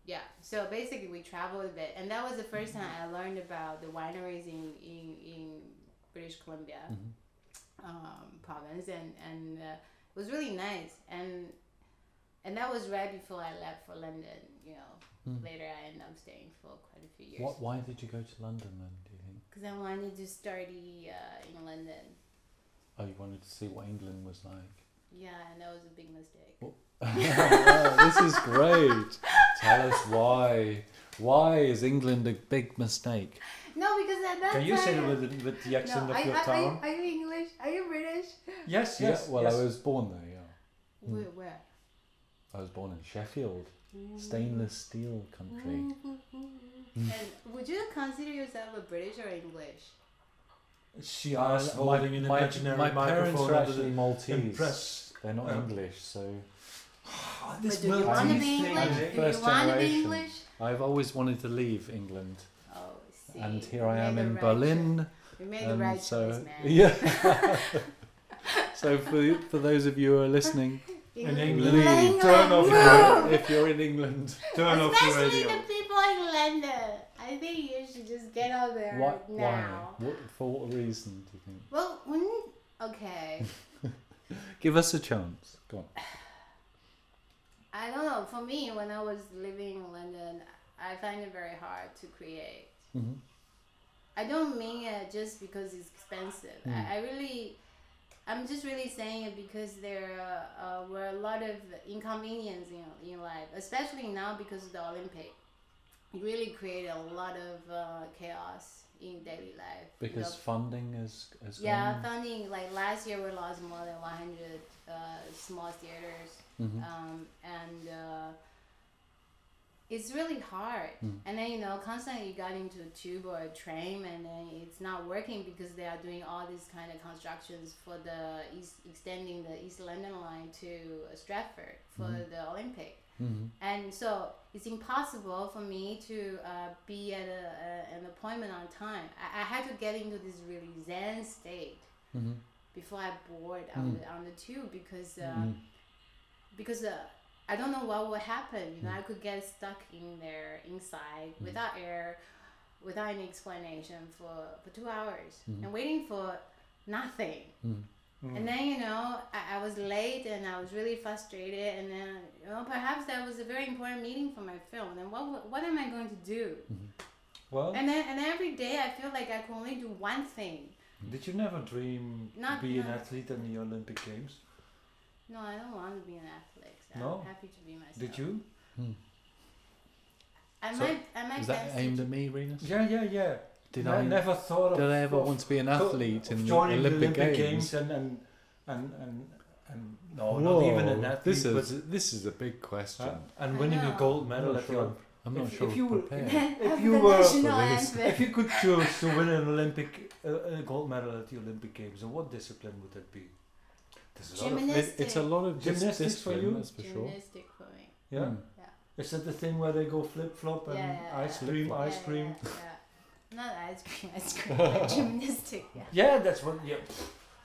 Yeah. So basically, we traveled a bit, and that was the first time I learned about the wineries in in, in British Columbia hmm um, province, and and uh, it was really nice. And and that was right before I left for London. You know, Mm. later I ended up staying for quite a few years. What? Why did you go to London then? Do you think? Because I wanted to study uh, in London. Oh, you wanted to see what England was like. Yeah, and that was a big mistake. Well- Oh, this is great. Tell us why. Why is England a big mistake? No, because at that Can you time. say it with, the- with the accent no, of are, your are, are, you, town? are you English? Are you British? Yes, yes. yeah. Well, yes. I was born there. Yeah. Mm. Where? where? I was born in Sheffield, stainless steel country. And would you consider yourself a British or English? She Uh, asked, my, holding an my, imaginary my parents microphone are under actually Maltese. impress. They're not um, English, so Oh, But do you want to be. English? I'm Do you first want to be generation. English? I've always wanted to leave England, Oh, see. and here you I am in right Berlin. choice. You made the right so choice, man. yeah. so for for those of you who are listening, In England, England, turn off if your- you're, if you're in England, Turn off the radio. the in I think you should just get out there what? Why? now. What, for what reason do you think? Well, when okay, Give us a chance. Go on. I don't know. For me, when I was living in London, I find it very hard to create. hmm I don't mean it just because it's expensive. Mm. I, I really, I'm just really saying it because there uh, uh, were a lot of inconvenience in, in life, especially now because of the Olympic. Really created a lot of uh, chaos in daily life. Because know. funding is is yeah, gone. funding like last year we lost more than 100 uh, small theaters, Mhm. um, and uh, it's really hard. Mm. And then you know, constantly you got into a tube or a train, and then it's not working because they are doing all these kind of constructions for the east, extending the East London line to Stratford for Mhm. the Olympic. Mhm. And so it's impossible for me to uh, be at a, a, an appointment on time. I, I had to get into this really zen state Mhm. before I board on the on the tube because uh, Mhm. because uh, I don't know what would happen. You know, Mm. I could get stuck in there inside Mm. without air, without any explanation for for two hours and waiting for nothing. Mm. And then you know I, I was late and I was really frustrated and then you know perhaps that was a very important meeting for my film. And what what- what am I going to do? Mm-hmm. Well, And then and every day I feel like I can only do one thing. Mm-hmm. did you never dream Not- be an athlete in the Olympic Games? No, I don't want to be an athlete. I'm No? happy to be myself. Did you? Hmm. I So, might I might Is that aimed at me, Rinus? Yeah, yeah, yeah. Did Ne- I never thought of did I ever of- want to be an athlete in the Olympic, the Olympic Games? Games, and and and and, and no, not even an athlete, This is this is a big question. uh, and winning a know. gold I'm medal at the sure. I'm not if- sure if you were- prepared. If you were- national For this. anthem. If you could choose to win an Olympic uh, a gold medal at the Olympic Games, then what discipline would that be? There's a of- It, it's a lot of dis- Gymnastics for you? that's for sure. Gymnastic for me. yeah. Mm. Is that the thing where they go flip flop and Yeah, yeah, ice yeah. cream, Yeah, ice yeah, cream? Yeah, yeah. Not ice cream, ice cream, like gymnastic. Yeah. Yeah, that's what. Yeah,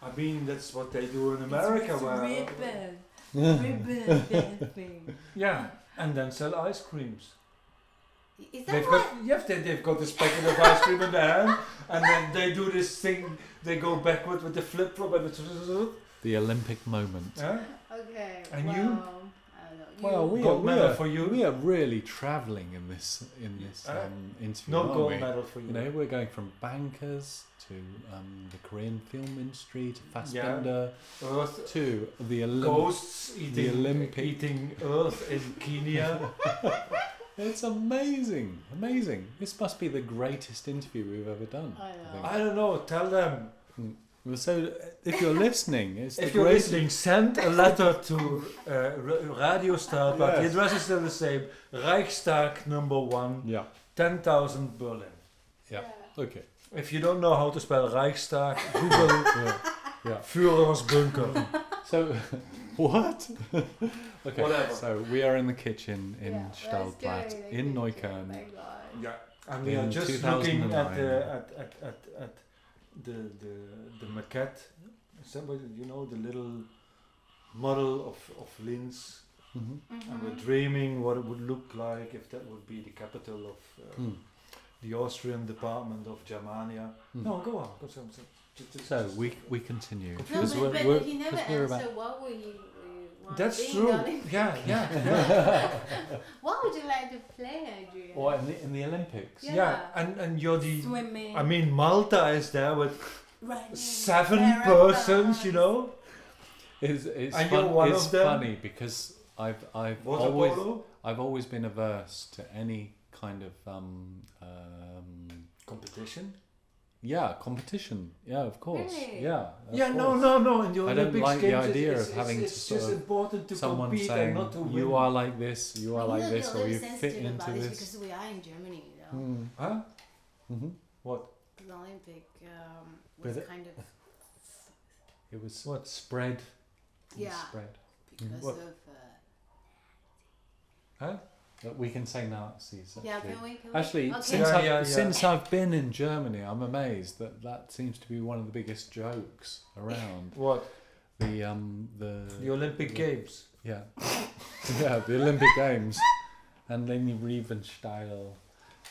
I mean that's what they do in America. It's, it's where ribbon, ribbon dancing. yeah, and then sell ice creams. Is that They've what? got yes, they, they've got this packet of ice cream in their hand, and then they do this thing. They go backward with the flip flop and the The Olympic moment. huh? Okay. And well, you? I don't know. Well, You- we are, Gold we, are, for you. we are really travelling in this in this Uh, um, interview. No aren't gold we? medal for you. You know, we're going from bankers to um, the Korean film industry to Fassbinder Earth to the Olymp. ghosts eating Olympic- eating Earth in Kenya. It's amazing, amazing. This must be the greatest interview we've ever done. I know. think. I don't know. Tell them Well, So, if you're listening, it's if the you're greatest. listening. Send a letter to uh, Radio Star, but the address is still the same. Reichstag number one, Yeah. ten thousand Berlin. Yeah. Okay. If you don't know how to spell Reichstag, Google Yeah. yeah. Führersbunker. So, what? okay. Whatever. So we are in the kitchen in Yeah, let's Staalplaat in Neukölln. kitchen, thank God. Yeah, and we are just looking at the at, at, at, at the the the maquette. Somebody, you know, the little model of of Linz, Mhm. and we're Mhm. dreaming what it would look like if that would be the capital of uh, Mm. the Austrian department of Germania. Mm. No, go on. Go on. so- just- just- So just- we we continue No, but, we're, but we're, he never 'cause we're answered what would you, you want That's to true. on. Yeah, yeah, yeah. What would you like to play, Adrian? Or in the, in the Olympics. Yeah. yeah. And and you're the. Swimming. I mean, Malta is there with running, seven marathons. persons. You know. It's, it's, And fun, you're one it's of them? funny because I've I've Water always polo I've always been averse to any kind of um, um, competition. Yeah competition. Yeah, of course. Really? Yeah. of Yeah, no, course. no, no. In the I don't Olympics like the games, idea it's, of having it's, to sort just of important to Someone compete and saying not to win. you are like this, you are I'm like a this, little or you fit sensitive into about this this. because we are in Germany, you know. Mm. Huh? hmm What? The Olympic um, was But it- kind of It was What? spread. Yeah. Spread. because What? of. Uh, Huh? But we can say Nazis. Actually. yeah, can we? Can we? Actually, okay. since Yeah, I've, yeah, yeah. since I've been in Germany, I'm amazed that that seems to be one of the biggest jokes around. What? The um the The Olympic Games. yeah yeah the Olympic Games and Leni Riefenstahl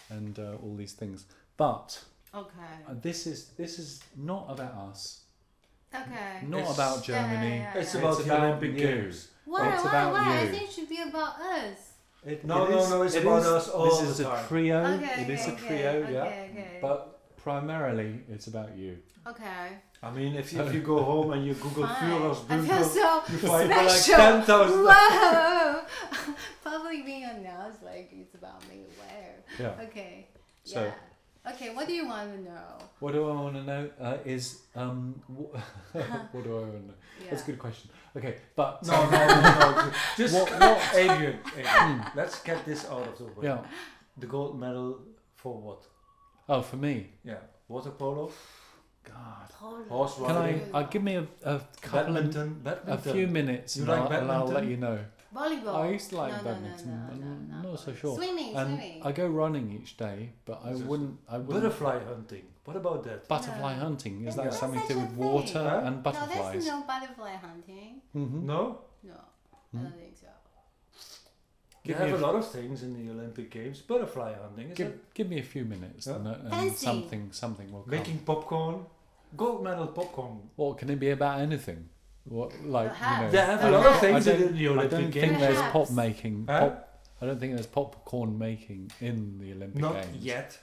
and uh, all these things. But Okay. uh, this is this is not about us, Okay. not It's- about Germany. Yeah, yeah, It's yeah. about It's the about Olympic you. Games. Why? It's why? about why? I you. think it should be about us. It, No, it no, is- no, it's it about is- us all This the is a time. trio. okay. it is okay, a trio, okay, yeah. Okay. Okay. But primarily, it's about you. okay. I mean, if, if you go home and you Google Fine. I so you find for like special. 10,000. Whoa! Public being announced like it's about me. Where? Yeah. Okay. So- yeah. Okay. What do you want to know? What do I want to know? Uh, is um, what do I want to know? Yeah. That's a good question. Okay, but No, no, no, no. Just What- what- Adrian, Adrian, let's get this out of the way. yeah. The gold medal for what? Oh, for me, Yeah, water polo, God. Polo. horse Can I? riding, Uh, give me a, a couple of badminton, a few minutes, You and, like I'll, and I'll let you know. Volleyball. I used to like no, no, badminton. No, no, no, I'm no, not so sure. Swimming, And swimming. I go running each day, but I wouldn't. I wouldn't. Butterfly hunting. What about that? Butterfly No. hunting is There's that no something to do with water Huh? and no, butterflies? there's no butterfly hunting. hmm No, No? I don't think so. you Give have a a- lot of things in the Olympic Games. Butterfly hunting, is Give, it? give me a few minutes, Yeah. and, uh, and something something will come. Making popcorn, gold medal popcorn. Or can it be about anything? What like you know? Perhaps. They have a I lot of things I in don't, the I don't Games. think there's Perhaps. pop making. Huh? Pop, I don't think there's popcorn making in the Olympic Not Games. yet.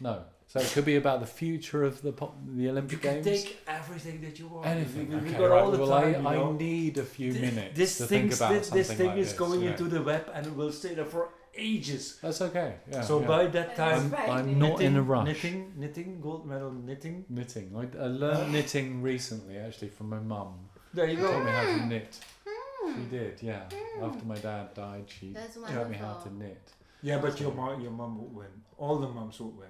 No. So it could be about the future of the pop, the You Olympic can Games. take everything that you want. Anything. We, we okay, got right. all the well, time. I, you know. I need a few Thi- minutes This to thing, think about this, this thing like is this, going you know. into the web and it will stay there for ages. That's okay. Yeah. so yeah. by that time, I'm, right. I'm not in a rush. Knitting, knitting, gold medal knitting. Knitting. I, I learned knitting recently, actually, from my mum. There you She taught me how to knit. Hmm. She did, yeah. After my dad died, she That's taught me how to knit. Yeah, but your mom, your mum would win. All the mums would win.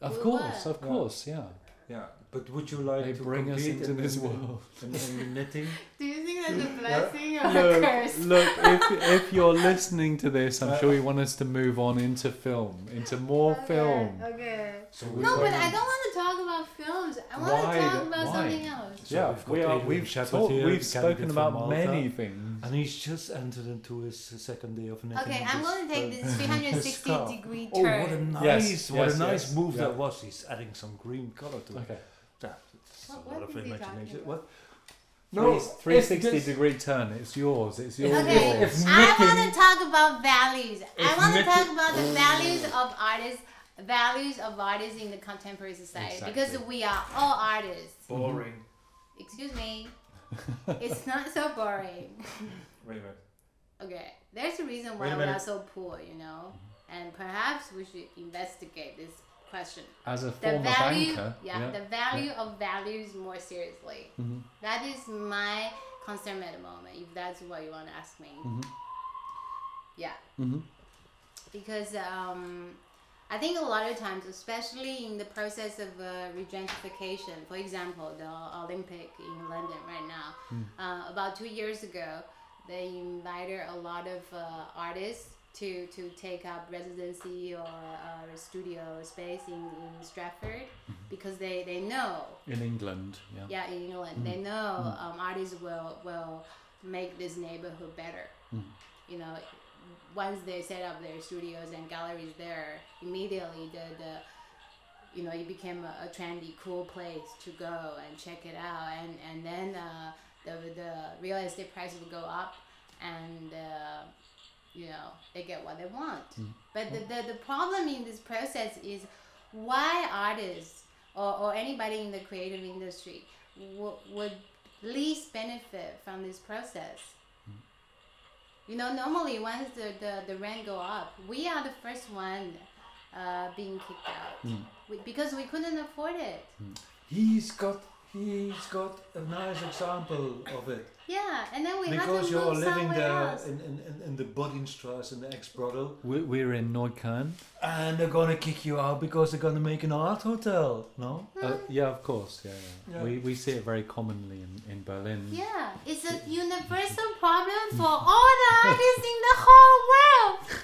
Of Well, course, what? of course, yeah. Yeah, But would you like They to bring us compete into in, this in, world. in, in the knitting? Do you think that's a blessing or a Look, curse? look if, if you're listening to this, I'm sure you want us to move on into film, into more Okay, film. Okay. So we No, but I don't want to talk about films. I want Why to talk about why? something else. So yeah, we've got we are, we've, Shepherd talked, here, we've spoken about Malta. many things. And he's just entered into his second day of knitting. Okay, I'm this, going to take this 360 scarf. degree Oh, turn. what a nice, Yes, what yes, a nice yes, move yeah. that was. He's adding some green color to it. Okay. Yeah, it's What- a what lot of is he imagination. What? Three- it's 360 just- degree turn. It's yours. It's yours. Okay, If I want to talk about values. I want to talk about the values of artists, values of artists in the contemporary society because we are all artists. Boring. Excuse me. it's not so boring. Wait a minute. Okay, there's a reason why a we are so poor, you know, and perhaps we should investigate this question. As a The former value, banker. yeah, the value of values more seriously. Mhm. That is my concern at the moment. If that's what you want to ask me, Mhm. yeah. Mhm. because um, I think a lot of times, especially in the process of uh, regentification, for example, the Olympic in London right now, uh, about two years ago, they invited a lot of uh, artists to, to take up residency or uh, studio space in, in Stratford because they, they know. In England. Yeah. yeah in England. They know um, artists will will make this neighborhood better. You know once they set up their studios and galleries there immediately the the you know it became a, a trendy cool place to go and check it out. And and then uh, the the real estate price will go up and uh, you know they get what they want. But the, the, the problem in this process is why artists or, or anybody in the creative industry w- would least benefit from this process you know normally once the, the, the rent go up we are the first one uh, being kicked out. We, because we couldn't afford it. He's got he's got a nice example of it. Yeah and then we had because you're living there else. in, in, in, in the Bodinstrasse in the ex-brothel We- We're in Neukölln. and they're gonna kick you out because they're gonna make an art hotel. No? Uh, yeah, of course. Yeah, yeah. Yeah. We, we see it very commonly in, in Berlin. Yeah, it's a universal problem for all the artists in the whole world.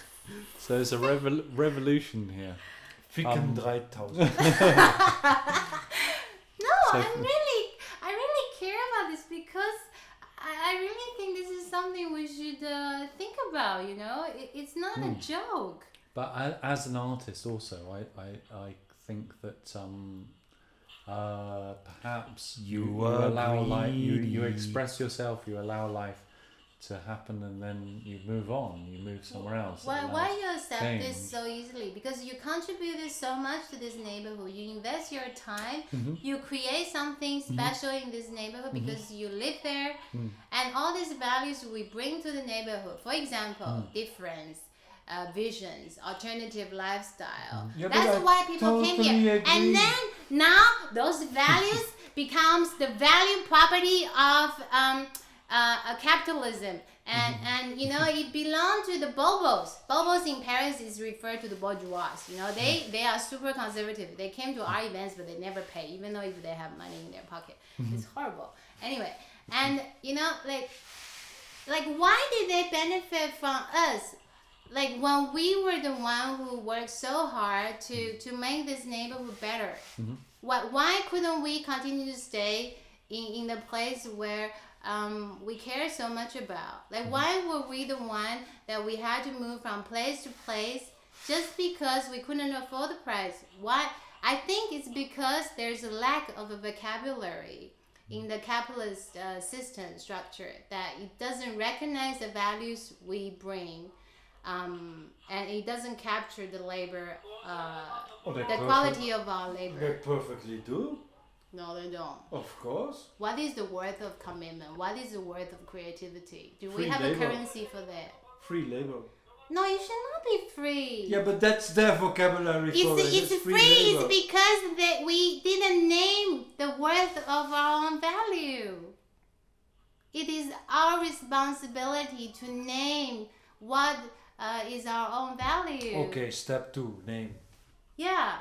So there's a revol- revolution here. Ficken Um, 3000. No, So- I'm really, I really care about this because I, I really think this is something we should uh, think about. You know, it, it's not a joke. But a- as an artist, also, I, I, I think that um, uh, perhaps You you, allow life, you, you express yourself, you allow life to happen, and then you move on, you move somewhere else. Why, why you accept change. this so easily? Because you contributed so much to this neighborhood. You invest your time. Mhm. You create something Mm-hmm. special in this neighborhood because you live there, Mm. and all these values we bring to the neighborhood. For example, Mm. difference. Uh, visions, alternative lifestyle. Mm-hmm. Yeah, That's why people came here. agree. And then now those values becomes the value property of um, uh, a capitalism. And, Mm-hmm. and you know it belonged to the bobos. Bobos in Paris is referred to the bourgeois. You know they Mm. they are super conservative. They came to our events but they never pay, even though if they have money in their pocket. Mm-hmm. It's horrible. Anyway, and you know like like why did they benefit from us? Like when we were the one who worked so hard to to make this neighborhood better. Why why couldn't we continue to stay in, in the place where um, we care so much about? Like why were we the one that we had to move from place to place just because we couldn't afford the price? Why? I think it's because there's a lack of a vocabulary in the capitalist uh, system structure that it doesn't recognize the values we bring um, and it doesn't capture the labor uh, Oh, the perfect- quality of our They labor perfectly do, no they don't of course. what is the worth of commitment what is the worth of creativity do we have labor. a currency for that Free labor. no you should not be free Yeah, but that's their vocabulary for it. it's, it's free, labor. it's because that we didn't name the worth of our own value it is our responsibility to name what uh, is our own value Okay, step two, name. yeah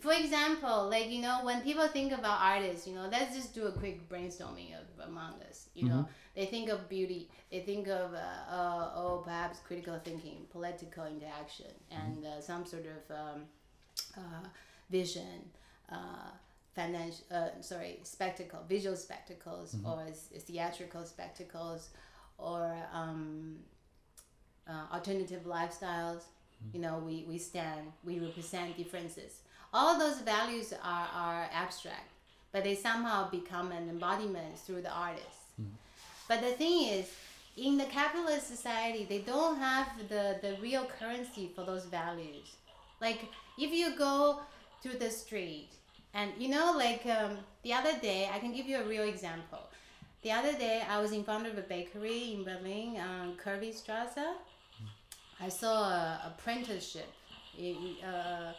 for example, like you know, when people think about artists, you know, let's just do a quick brainstorming of among us. You know, they think of beauty, they think of uh, uh, oh, perhaps critical thinking, political interaction, and uh, some sort of um, uh, vision, uh, financial, uh, sorry, spectacle, visual spectacles, or s- theatrical spectacles, or um, uh, alternative lifestyles. You know, we, we stand, we represent differences. All those values are, are abstract, but they somehow become an embodiment through the artist. But the thing is, in the capitalist society, they don't have the, the real currency for those values. Like, if you go to the street, and you know, like um, the other day, I can give you a real example. The other day, I was in front of a bakery in Berlin, um, Curvy I saw a apprenticeship. Uh,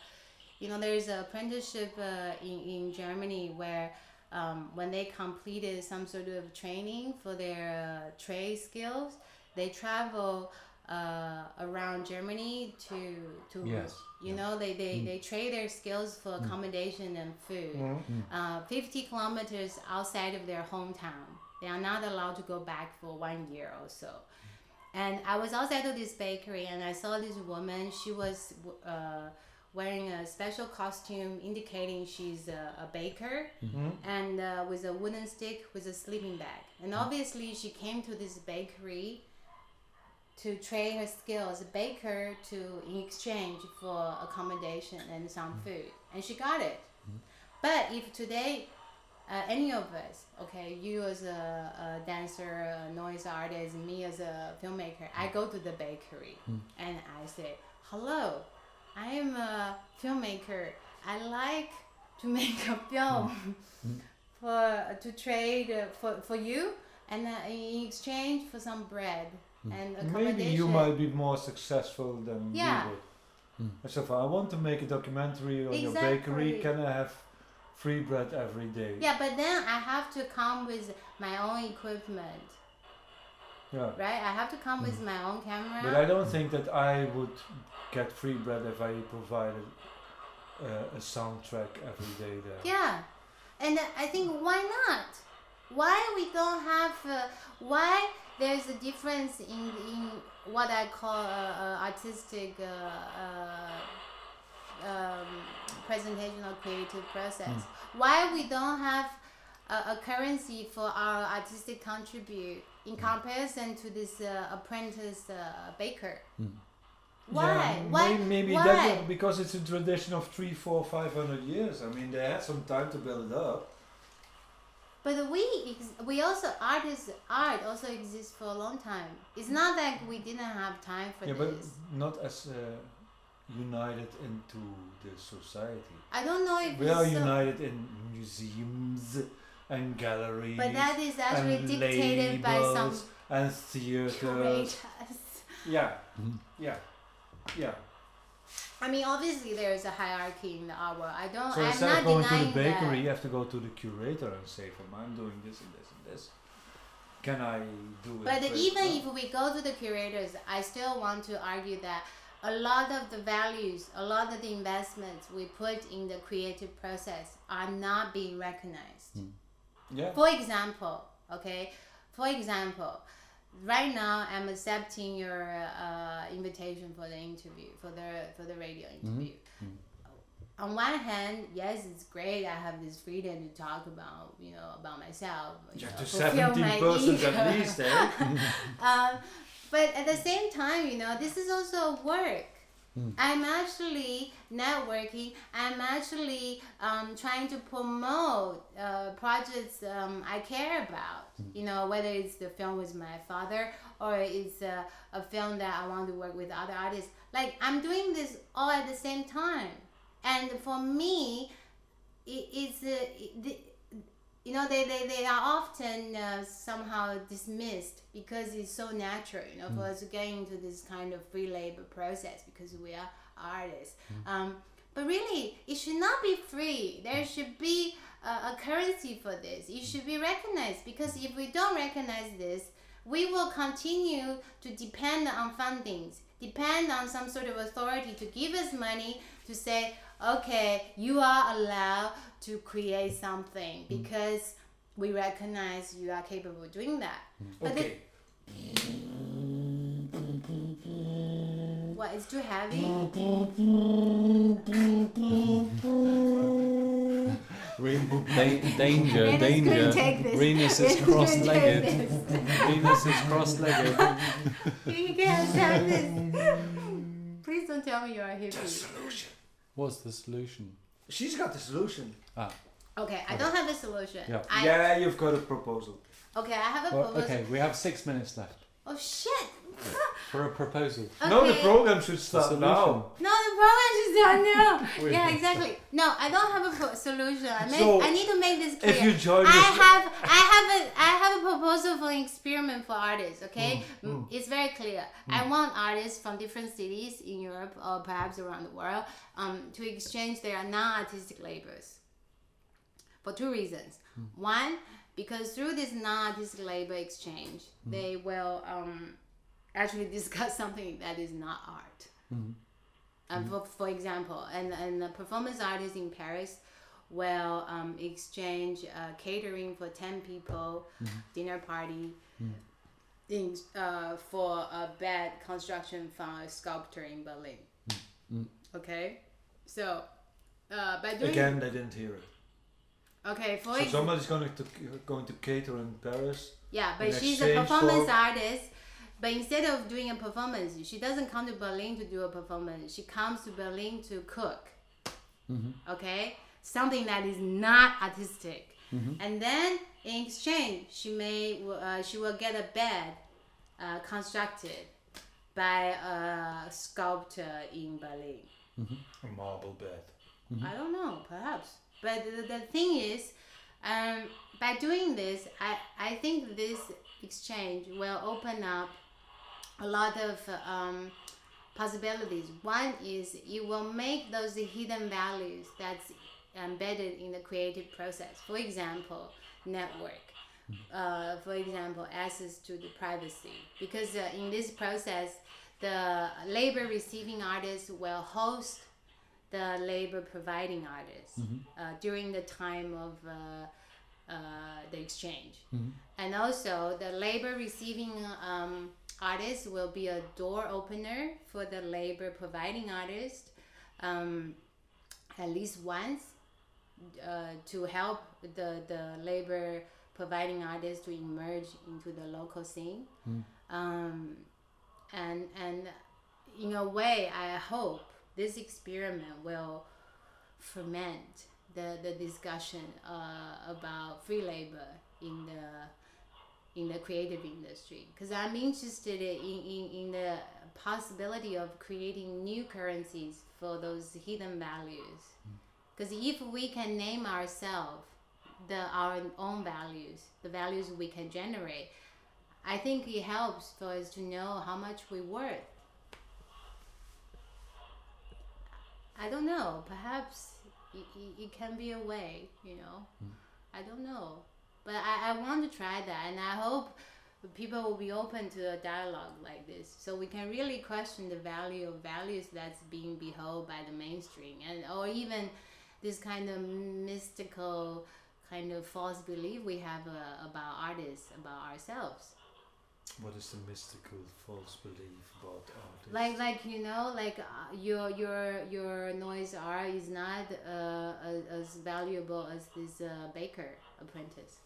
you know, there's an apprenticeship uh, in, in Germany where um, when they completed some sort of training for their uh, trade skills, they travel uh, around Germany to to Yes. you know they, they, they trade their skills for accommodation and food. Mm. Uh, 50 kilometers outside of their hometown. They are not allowed to go back for one year or so. And I was outside of this bakery and I saw this woman. She was uh, wearing a special costume indicating she's a, a baker mm-hmm. and uh, with a wooden stick with a sleeping bag. And mm-hmm. obviously, she came to this bakery to trade her skills as a baker to in exchange for accommodation and some mm-hmm. food. And she got it. But if today, uh, any of us, okay, you as a, a dancer, a noise artist, me as a filmmaker, I go to the bakery and I say, hello, I am a filmmaker. I like to make a film for to trade uh, for, for you and uh, in exchange for some bread and accommodation. Maybe you might be more successful than Yeah. we would. I said, I want to make a documentary on your bakery. Can I have free bread every day? Yeah, but then I have to come with my own equipment, Yeah. right? I have to come with my own camera. But I don't think that I would get free bread if I provided uh, a soundtrack every day there. Yeah, and I think why not? Why we don't have? Uh, why there's a difference in in what I call uh, uh, artistic uh, uh, um, presentation or creative process? Why we don't have a, a currency for our artistic contribute in comparison to this uh, apprentice uh, baker? Why? Yeah, why? Maybe, why? that because it's a tradition of three, four, five hundred years. I mean, they had some time to build it up. But we ex- we also artists art also exists for a long time. It's not like we didn't have time for yeah, but this. not as uh, united into the society. I don't know if We are so, united in museums and galleries. but that is actually dictated by some and theaters. curators. Yeah, yeah, yeah. I mean, obviously there is a hierarchy in the art world. I don't. So I'm instead not of going to the bakery, that. you have to go to the curator and say, "From I'm doing this and this and this. Can I do it?" But even uh, if we go to the curators, I still want to argue that a lot of the values, a lot of the investments we put in the creative process are not being recognized. yeah, For example, okay, for example, right now I'm accepting your uh, invitation for the interview for the for the radio interview. On one hand, yes, it's great. I have this freedom to talk about you know about myself. You yeah, know, to fulfill seventeen my persons ego. at least, eh? um, but at the same time, you know, this is also work. I'm actually networking. I'm actually um, trying to promote uh, projects um, I care about. You know, whether it's the film with my father or it's a, a film that I want to work with other artists. Like I'm doing this all at the same time, and for me, it, it's uh, the, you know they, they, they are often uh, somehow dismissed because it's so natural you know for us to get into this kind of free labor process because we are artists. Um, but really it should not be free. There should be a, a currency for this it should be recognized because if we don't recognize this we will continue to depend on fundings depend on some sort of authority to give us money to say okay, you are allowed to create something mm. because we recognize you are capable of doing that. Mm. But the- Okay. what is too heavy? Re- da- danger, Venus couldn't danger. take this. Venus is cross-legged. Venus is cross-legged. You can't have this. Please don't tell me you're a hippie. Solution. What's the solution? She's got the solution. Ah, Okay, I don't have a solution. Yeah. I, yeah, you've got a proposal. Okay, I have a well, proposal. okay. We have six minutes left Oh shit! for a proposal. No, the program should start now. No, the program is done now. Yeah, exactly. No, I don't have a pro- solution. I, make, So, I need to make this clear. If you join I have I have a I have a proposal for an experiment for artists. Okay, Mm, Mm, it's very clear. I want artists from different cities in Europe or perhaps around the world um, to exchange their non-artistic labors for two reasons. One, because through this non-artistic labor exchange, they will um, actually discuss something that is not art. Um, for, for example, and, and the performance artists in Paris will um, exchange uh, catering for 10 people, dinner party, in, uh, for a bed construction from a sculptor in Berlin. Okay? So, uh, by doing. again, they didn't hear it. Okay, for So ex- somebody's going to going to cater in Paris. Yeah, but she's a exchange performance for- artist. But instead of doing a performance, she doesn't come to Berlin to do a performance. She comes to Berlin to cook. Okay, something that is not artistic. And then in exchange, she may uh, she will get a bed uh, constructed by a sculptor in Berlin. A marble bed. I don't know, perhaps. But the, the thing is, um, by doing this, I, I think this exchange will open up a lot of um, possibilities. One is it will make those hidden values that's embedded in the creative process. For example, network. Uh, for example, access to the privacy. Because uh, in this process, the labor receiving artists will host the labor providing artists uh, during the time of uh, uh, the exchange. And also, the labor receiving um, artist will be a door opener for the labor providing artist um, at least once uh, to help the, the labor providing artists to emerge into the local scene. Um, and, and in a way, I hope this experiment will ferment the, the discussion uh, about free labor in the in the creative industry because I'm interested in, in, in the possibility of creating new currencies for those hidden values mm. because if we can name ourselves the our own values the values we can generate I think it helps for us to know how much we're worth I don't know. Perhaps it, it, it can be a way, you know. Hmm. I don't know. But I, I want to try that, and I hope people will be open to a dialogue like this so we can really question the value of values that's being beheld by the mainstream and or even this kind of mystical kind of false belief we have uh, about artists about ourselves What is the mystical false belief about artists? like like you know like uh, your your your noise art is not uh, as, as valuable as this uh, baker apprentice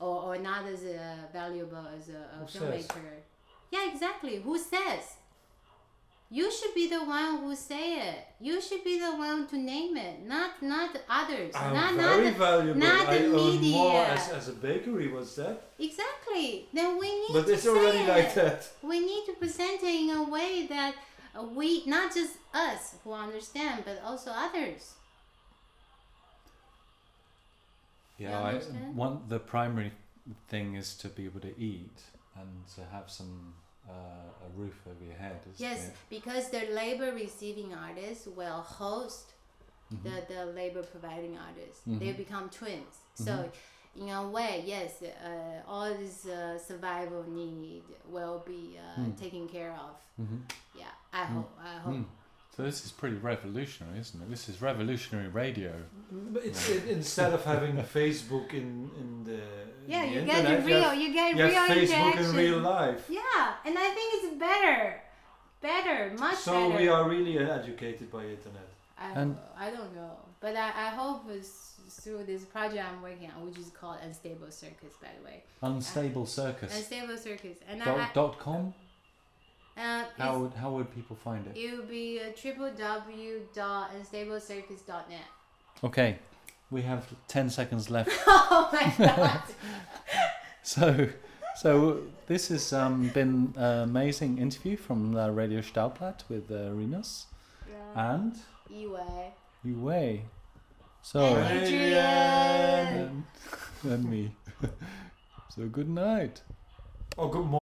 or, or not as uh, valuable as a, a Who says? filmmaker yeah exactly who says you should be the one who say it you should be the one to name it not not others I'm not very not the, valuable. not I the earn more media. as, as a bakery. What's that? exactly then we need But to it's already say like that. we need to present it in a way that we not just us who understand but also others You Yeah, I, one the primary thing is to be able to eat and to have some uh, a roof over your head. Yes it? because the labor receiving artists will host the, the labor providing artists they Mhm. become twins so in a way yes uh, all this uh, survival need will be uh, Mm. taken care of Mhm. yeah i hope i hope Mm. So this is pretty revolutionary, isn't it? This is revolutionary radio. But it's it, instead of having a Facebook in in the Yeah, in the you internet, get you real. have, You get you real have Facebook in real life. Yeah, and I think it's better, better, much So better. So we are really educated by internet. I, And- I don't know, but I, I hope it's through this project I'm working on, which is called Unstable Circus, by the way. Unstable Circus. Unstable Circus, and Dot, I, dot com. I uh, How would how would people find it? it would be uh, www.unstablecircus.net. Okay, we have ten seconds left. oh my god! So, so this has um, been an amazing interview from uh, Radio Staalplaat with uh, Rinus yeah. and Anyway, Yue. So, And Adrian. and, and me. so good night. Oh, good morning.